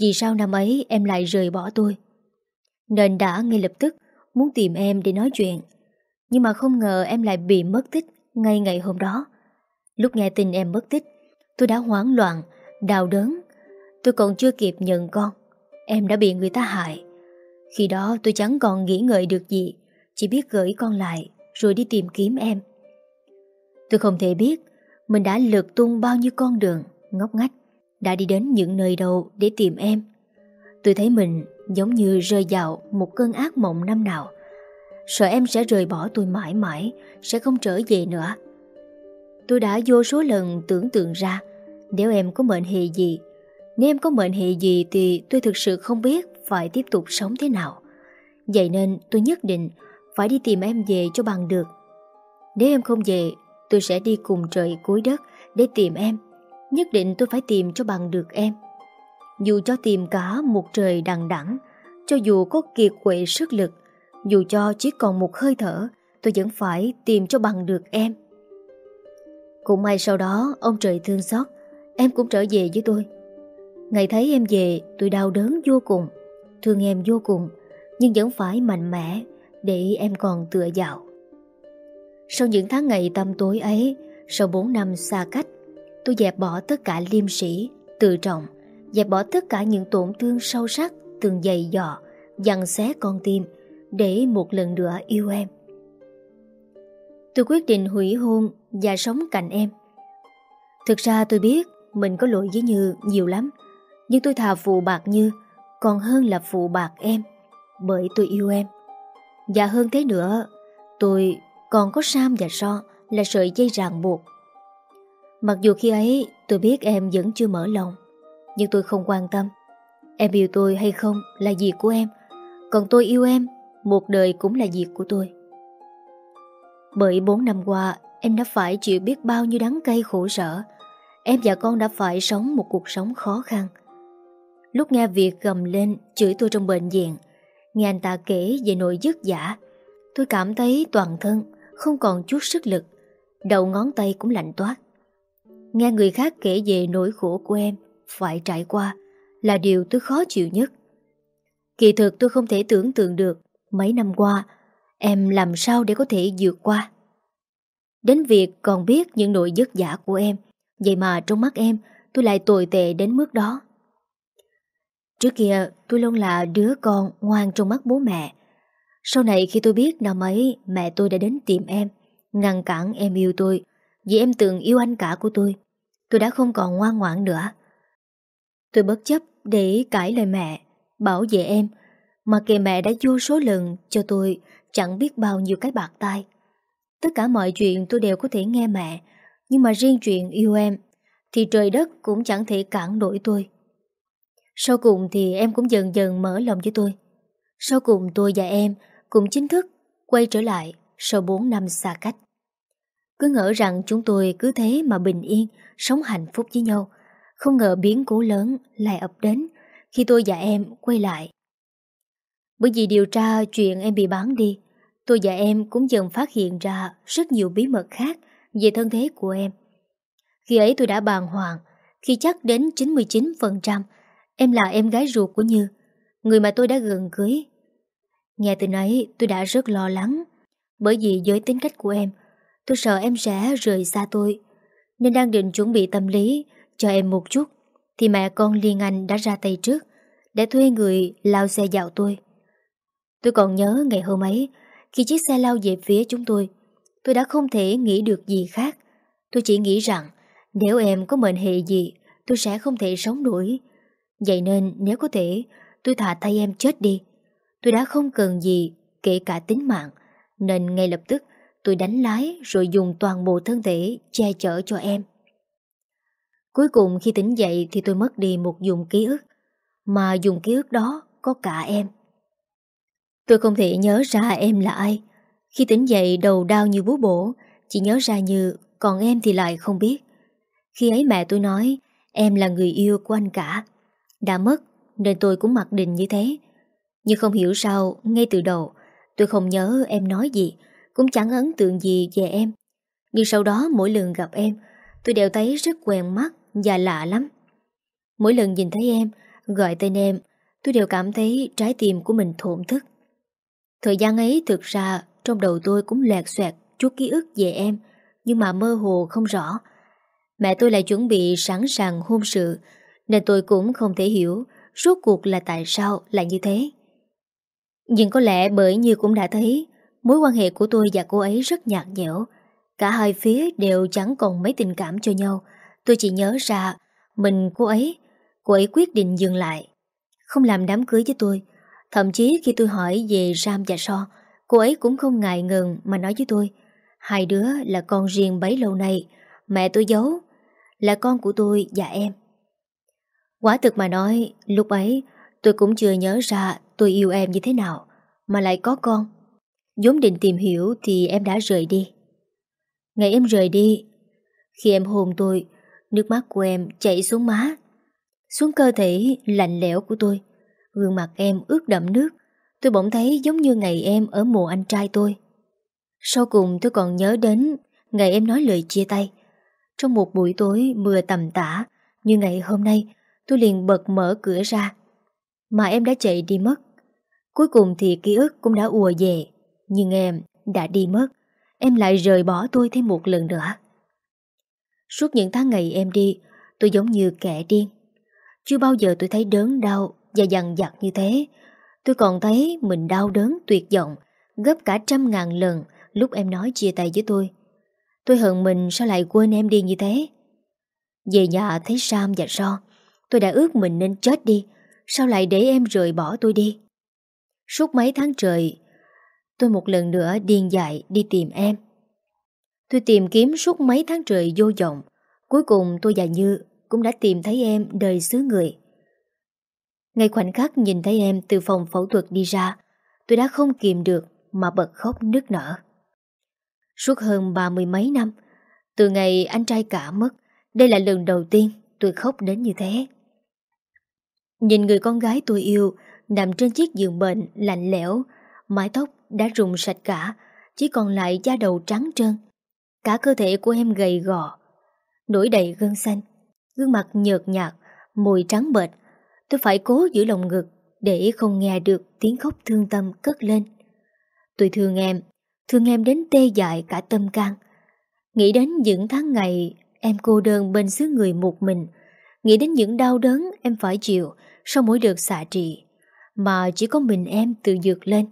Vì sao năm ấy em lại rời bỏ tôi. Nên đã ngay lập tức Muốn tìm em để nói chuyện Nhưng mà không ngờ em lại bị mất tích Ngay ngày hôm đó. Lúc nghe tin em mất tích Tôi đã hoảng loạn, đau đớn. Tôi còn chưa kịp nhận con Em đã bị người ta hại. Khi đó tôi chẳng còn nghĩ ngợi được gì Chỉ biết gửi con lại Rồi đi tìm kiếm em Tôi không thể biết Mình đã lượt tung bao nhiêu con đường Ngóc ngách Đã đi đến những nơi đâu để tìm em Tôi thấy mình giống như rơi vào một cơn ác mộng năm nào. Sợ em sẽ rời bỏ tôi mãi mãi, sẽ không trở về nữa. Tôi đã vô số lần tưởng tượng ra, nếu em có mệnh hệ gì, nếu em có mệnh hệ gì thì tôi thực sự không biết phải tiếp tục sống thế nào. Vậy nên tôi nhất định phải đi tìm em về cho bằng được. Nếu em không về, tôi sẽ đi cùng trời cuối đất để tìm em. Nhất định tôi phải tìm cho bằng được em. Dù cho tìm cả một trời đằng đẵng Cho dù có kiệt quệ sức lực Dù cho chỉ còn một hơi thở Tôi vẫn phải tìm cho bằng được em Cũng may sau đó Ông trời thương xót Em cũng trở về với tôi Ngày thấy em về tôi đau đớn vô cùng Thương em vô cùng Nhưng vẫn phải mạnh mẽ Để em còn tựa dạo. Sau những tháng ngày tăm tối ấy Sau 4 năm xa cách Tôi dẹp bỏ tất cả liêm sĩ Tự trọng dẹp bỏ tất cả những tổn thương sâu sắc từng dày dò, dằn xé con tim để một lần nữa yêu em. Tôi quyết định hủy hôn và sống cạnh em. Thực ra tôi biết mình có lỗi với Như nhiều lắm, nhưng tôi thà phụ bạc Như còn hơn là phụ bạc em, bởi tôi yêu em. Và hơn thế nữa, tôi còn có Sam và So là sợi dây ràng buộc. Mặc dù khi ấy tôi biết em vẫn chưa mở lòng, nhưng tôi không quan tâm Em yêu tôi hay không là việc của em Còn tôi yêu em Một đời cũng là việc của tôi Bởi 4 năm qua Em đã phải chịu biết bao nhiêu đắng cay khổ sở Em và con đã phải sống một cuộc sống khó khăn Lúc nghe việc gầm lên Chửi tôi trong bệnh viện Nghe anh ta kể về nội dứt giả Tôi cảm thấy toàn thân Không còn chút sức lực Đầu ngón tay cũng lạnh toát Nghe người khác kể về nỗi khổ của em phải trải qua là điều tôi khó chịu nhất. Kỳ thực tôi không thể tưởng tượng được mấy năm qua em làm sao để có thể vượt qua. Đến việc còn biết những nội dứt giả của em, vậy mà trong mắt em tôi lại tồi tệ đến mức đó. Trước kia tôi luôn là đứa con ngoan trong mắt bố mẹ. Sau này khi tôi biết năm ấy mẹ tôi đã đến tìm em, ngăn cản em yêu tôi, vì em từng yêu anh cả của tôi. Tôi đã không còn ngoan ngoãn nữa. Tôi bất chấp để cãi lời mẹ, bảo vệ em, mà kệ mẹ đã vô số lần cho tôi chẳng biết bao nhiêu cái bạc tai. Tất cả mọi chuyện tôi đều có thể nghe mẹ, nhưng mà riêng chuyện yêu em thì trời đất cũng chẳng thể cản nổi tôi. Sau cùng thì em cũng dần dần mở lòng với tôi. Sau cùng tôi và em cũng chính thức quay trở lại sau 4 năm xa cách. Cứ ngỡ rằng chúng tôi cứ thế mà bình yên, sống hạnh phúc với nhau. Không ngờ biến cố lớn lại ập đến khi tôi và em quay lại. Bởi vì điều tra chuyện em bị bán đi, tôi và em cũng dần phát hiện ra rất nhiều bí mật khác về thân thế của em. Khi ấy tôi đã bàng hoàng, khi chắc đến 99% em là em gái ruột của Như, người mà tôi đã gần cưới. Nghe từ nãy tôi đã rất lo lắng, bởi vì với tính cách của em, tôi sợ em sẽ rời xa tôi, nên đang định chuẩn bị tâm lý cho em một chút, thì mẹ con Liên Anh đã ra tay trước, để thuê người lao xe dạo tôi. Tôi còn nhớ ngày hôm ấy, khi chiếc xe lao về phía chúng tôi, tôi đã không thể nghĩ được gì khác. Tôi chỉ nghĩ rằng, nếu em có mệnh hệ gì, tôi sẽ không thể sống nổi. Vậy nên nếu có thể, tôi thả tay em chết đi. Tôi đã không cần gì, kể cả tính mạng, nên ngay lập tức tôi đánh lái rồi dùng toàn bộ thân thể che chở cho em. Cuối cùng khi tỉnh dậy thì tôi mất đi một dùng ký ức, mà dùng ký ức đó có cả em. Tôi không thể nhớ ra em là ai. Khi tỉnh dậy đầu đau như bú bổ, chỉ nhớ ra như còn em thì lại không biết. Khi ấy mẹ tôi nói em là người yêu của anh cả. Đã mất nên tôi cũng mặc định như thế. Nhưng không hiểu sao ngay từ đầu tôi không nhớ em nói gì, cũng chẳng ấn tượng gì về em. Nhưng sau đó mỗi lần gặp em, tôi đều thấy rất quen mắt và lạ lắm. Mỗi lần nhìn thấy em, gọi tên em, tôi đều cảm thấy trái tim của mình thổn thức. Thời gian ấy thực ra trong đầu tôi cũng lẹt xoẹt chút ký ức về em, nhưng mà mơ hồ không rõ. Mẹ tôi lại chuẩn bị sẵn sàng hôn sự, nên tôi cũng không thể hiểu rốt cuộc là tại sao lại như thế. Nhưng có lẽ bởi như cũng đã thấy, mối quan hệ của tôi và cô ấy rất nhạt nhẽo. Cả hai phía đều chẳng còn mấy tình cảm cho nhau. Tôi chỉ nhớ ra, mình cô ấy, cô ấy quyết định dừng lại. Không làm đám cưới với tôi, Thậm chí khi tôi hỏi về Ram và So, cô ấy cũng không ngại ngừng mà nói với tôi. Hai đứa là con riêng bấy lâu nay, mẹ tôi giấu, là con của tôi và em quá thực mà nói, lúc ấy tôi cũng chưa nhớ ra tôi yêu em như thế nào, mà lại có con. vốn định tìm hiểu thì em đã rời đi. Ngày em rời đi, khi em hôn tôi, nước mắt của em chảy xuống má, xuống cơ thể lạnh lẽo của tôi. Gương mặt em ướt đậm nước Tôi bỗng thấy giống như ngày em ở mùa anh trai tôi Sau cùng tôi còn nhớ đến Ngày em nói lời chia tay Trong một buổi tối mưa tầm tã Như ngày hôm nay Tôi liền bật mở cửa ra Mà em đã chạy đi mất Cuối cùng thì ký ức cũng đã ùa về Nhưng em đã đi mất Em lại rời bỏ tôi thêm một lần nữa Suốt những tháng ngày em đi Tôi giống như kẻ điên Chưa bao giờ tôi thấy đớn đau và dằn vặt như thế. Tôi còn thấy mình đau đớn tuyệt vọng, gấp cả trăm ngàn lần lúc em nói chia tay với tôi. Tôi hận mình sao lại quên em đi như thế. Về nhà thấy Sam và So, tôi đã ước mình nên chết đi, sao lại để em rời bỏ tôi đi. Suốt mấy tháng trời, tôi một lần nữa điên dại đi tìm em. Tôi tìm kiếm suốt mấy tháng trời vô vọng, cuối cùng tôi và Như cũng đã tìm thấy em đời xứ người. Ngay khoảnh khắc nhìn thấy em từ phòng phẫu thuật đi ra, tôi đã không kìm được mà bật khóc nức nở. Suốt hơn ba mươi mấy năm, từ ngày anh trai cả mất, đây là lần đầu tiên tôi khóc đến như thế. Nhìn người con gái tôi yêu nằm trên chiếc giường bệnh lạnh lẽo, mái tóc đã rụng sạch cả, chỉ còn lại da đầu trắng trơn. Cả cơ thể của em gầy gò, nổi đầy gân xanh, gương mặt nhợt nhạt, môi trắng bệch, Tôi phải cố giữ lòng ngực để không nghe được tiếng khóc thương tâm cất lên. Tôi thương em, thương em đến tê dại cả tâm can. Nghĩ đến những tháng ngày em cô đơn bên xứ người một mình, nghĩ đến những đau đớn em phải chịu sau mỗi đợt xạ trị, mà chỉ có mình em tự dược lên.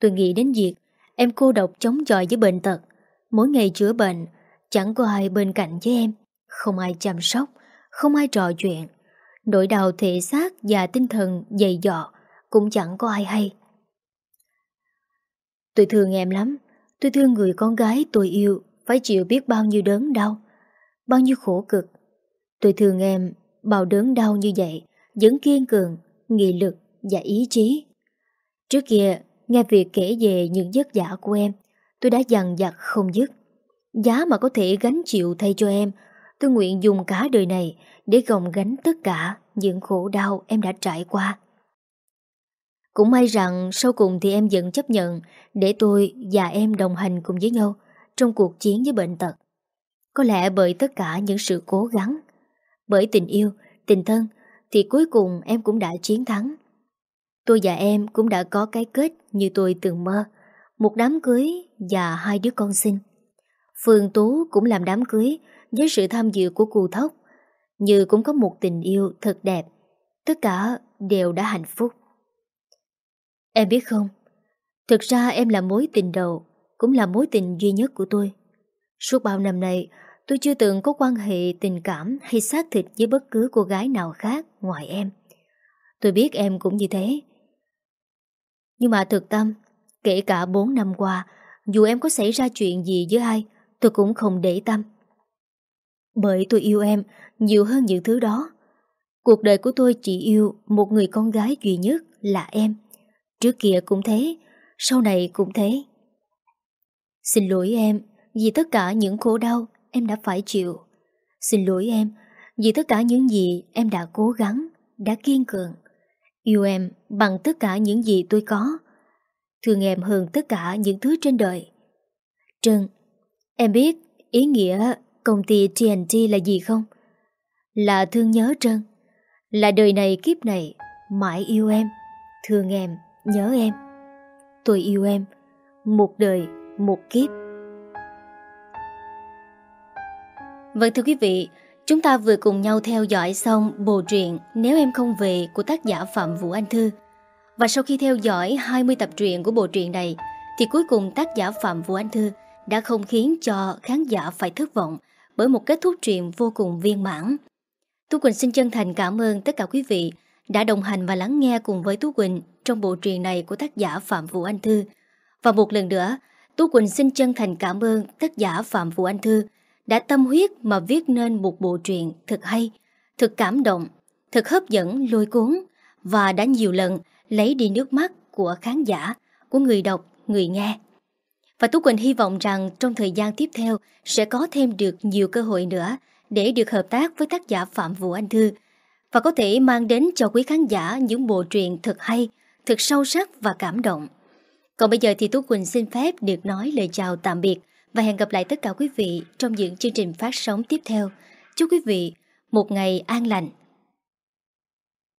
Tôi nghĩ đến việc em cô độc chống chọi với bệnh tật, mỗi ngày chữa bệnh, chẳng có ai bên cạnh với em, không ai chăm sóc, không ai trò chuyện. Nỗi đau thể xác và tinh thần dày dọ cũng chẳng có ai hay. Tôi thương em lắm. Tôi thương người con gái tôi yêu phải chịu biết bao nhiêu đớn đau, bao nhiêu khổ cực. Tôi thương em bao đớn đau như vậy, vẫn kiên cường, nghị lực và ý chí. Trước kia, nghe việc kể về những giấc giả của em, tôi đã dằn dặt không dứt. Giá mà có thể gánh chịu thay cho em, tôi nguyện dùng cả đời này để gồng gánh tất cả những khổ đau em đã trải qua. Cũng may rằng sau cùng thì em vẫn chấp nhận để tôi và em đồng hành cùng với nhau trong cuộc chiến với bệnh tật. Có lẽ bởi tất cả những sự cố gắng, bởi tình yêu, tình thân thì cuối cùng em cũng đã chiến thắng. Tôi và em cũng đã có cái kết như tôi từng mơ, một đám cưới và hai đứa con sinh. Phương Tú cũng làm đám cưới với sự tham dự của cụ thốc, như cũng có một tình yêu thật đẹp. Tất cả đều đã hạnh phúc. Em biết không, thực ra em là mối tình đầu, cũng là mối tình duy nhất của tôi. Suốt bao năm nay, tôi chưa từng có quan hệ tình cảm hay xác thịt với bất cứ cô gái nào khác ngoài em. Tôi biết em cũng như thế. Nhưng mà thực tâm, kể cả 4 năm qua, dù em có xảy ra chuyện gì với ai, tôi cũng không để tâm. Bởi tôi yêu em nhiều hơn những thứ đó. Cuộc đời của tôi chỉ yêu một người con gái duy nhất là em. Trước kia cũng thế, sau này cũng thế. Xin lỗi em vì tất cả những khổ đau em đã phải chịu. Xin lỗi em vì tất cả những gì em đã cố gắng, đã kiên cường. Yêu em bằng tất cả những gì tôi có. Thương em hơn tất cả những thứ trên đời. Trân, em biết ý nghĩa công ty TNT là gì không? Là thương nhớ Trân. Là đời này kiếp này mãi yêu em, thương em, nhớ em. Tôi yêu em, một đời, một kiếp. Vâng thưa quý vị, chúng ta vừa cùng nhau theo dõi xong bộ truyện Nếu em không về của tác giả Phạm Vũ Anh Thư. Và sau khi theo dõi 20 tập truyện của bộ truyện này, thì cuối cùng tác giả Phạm Vũ Anh Thư đã không khiến cho khán giả phải thất vọng bởi một kết thúc truyện vô cùng viên mãn. Tú Quỳnh xin chân thành cảm ơn tất cả quý vị đã đồng hành và lắng nghe cùng với Tú Quỳnh trong bộ truyện này của tác giả Phạm Vũ Anh Thư. Và một lần nữa, Tú Quỳnh xin chân thành cảm ơn tác giả Phạm Vũ Anh Thư đã tâm huyết mà viết nên một bộ truyện thật hay, thật cảm động, thật hấp dẫn lôi cuốn và đã nhiều lần lấy đi nước mắt của khán giả, của người đọc, người nghe. Và Tú Quỳnh hy vọng rằng trong thời gian tiếp theo sẽ có thêm được nhiều cơ hội nữa để được hợp tác với tác giả Phạm Vũ Anh Thư và có thể mang đến cho quý khán giả những bộ truyện thật hay, thật sâu sắc và cảm động. Còn bây giờ thì Tú Quỳnh xin phép được nói lời chào tạm biệt và hẹn gặp lại tất cả quý vị trong những chương trình phát sóng tiếp theo. Chúc quý vị một ngày an lành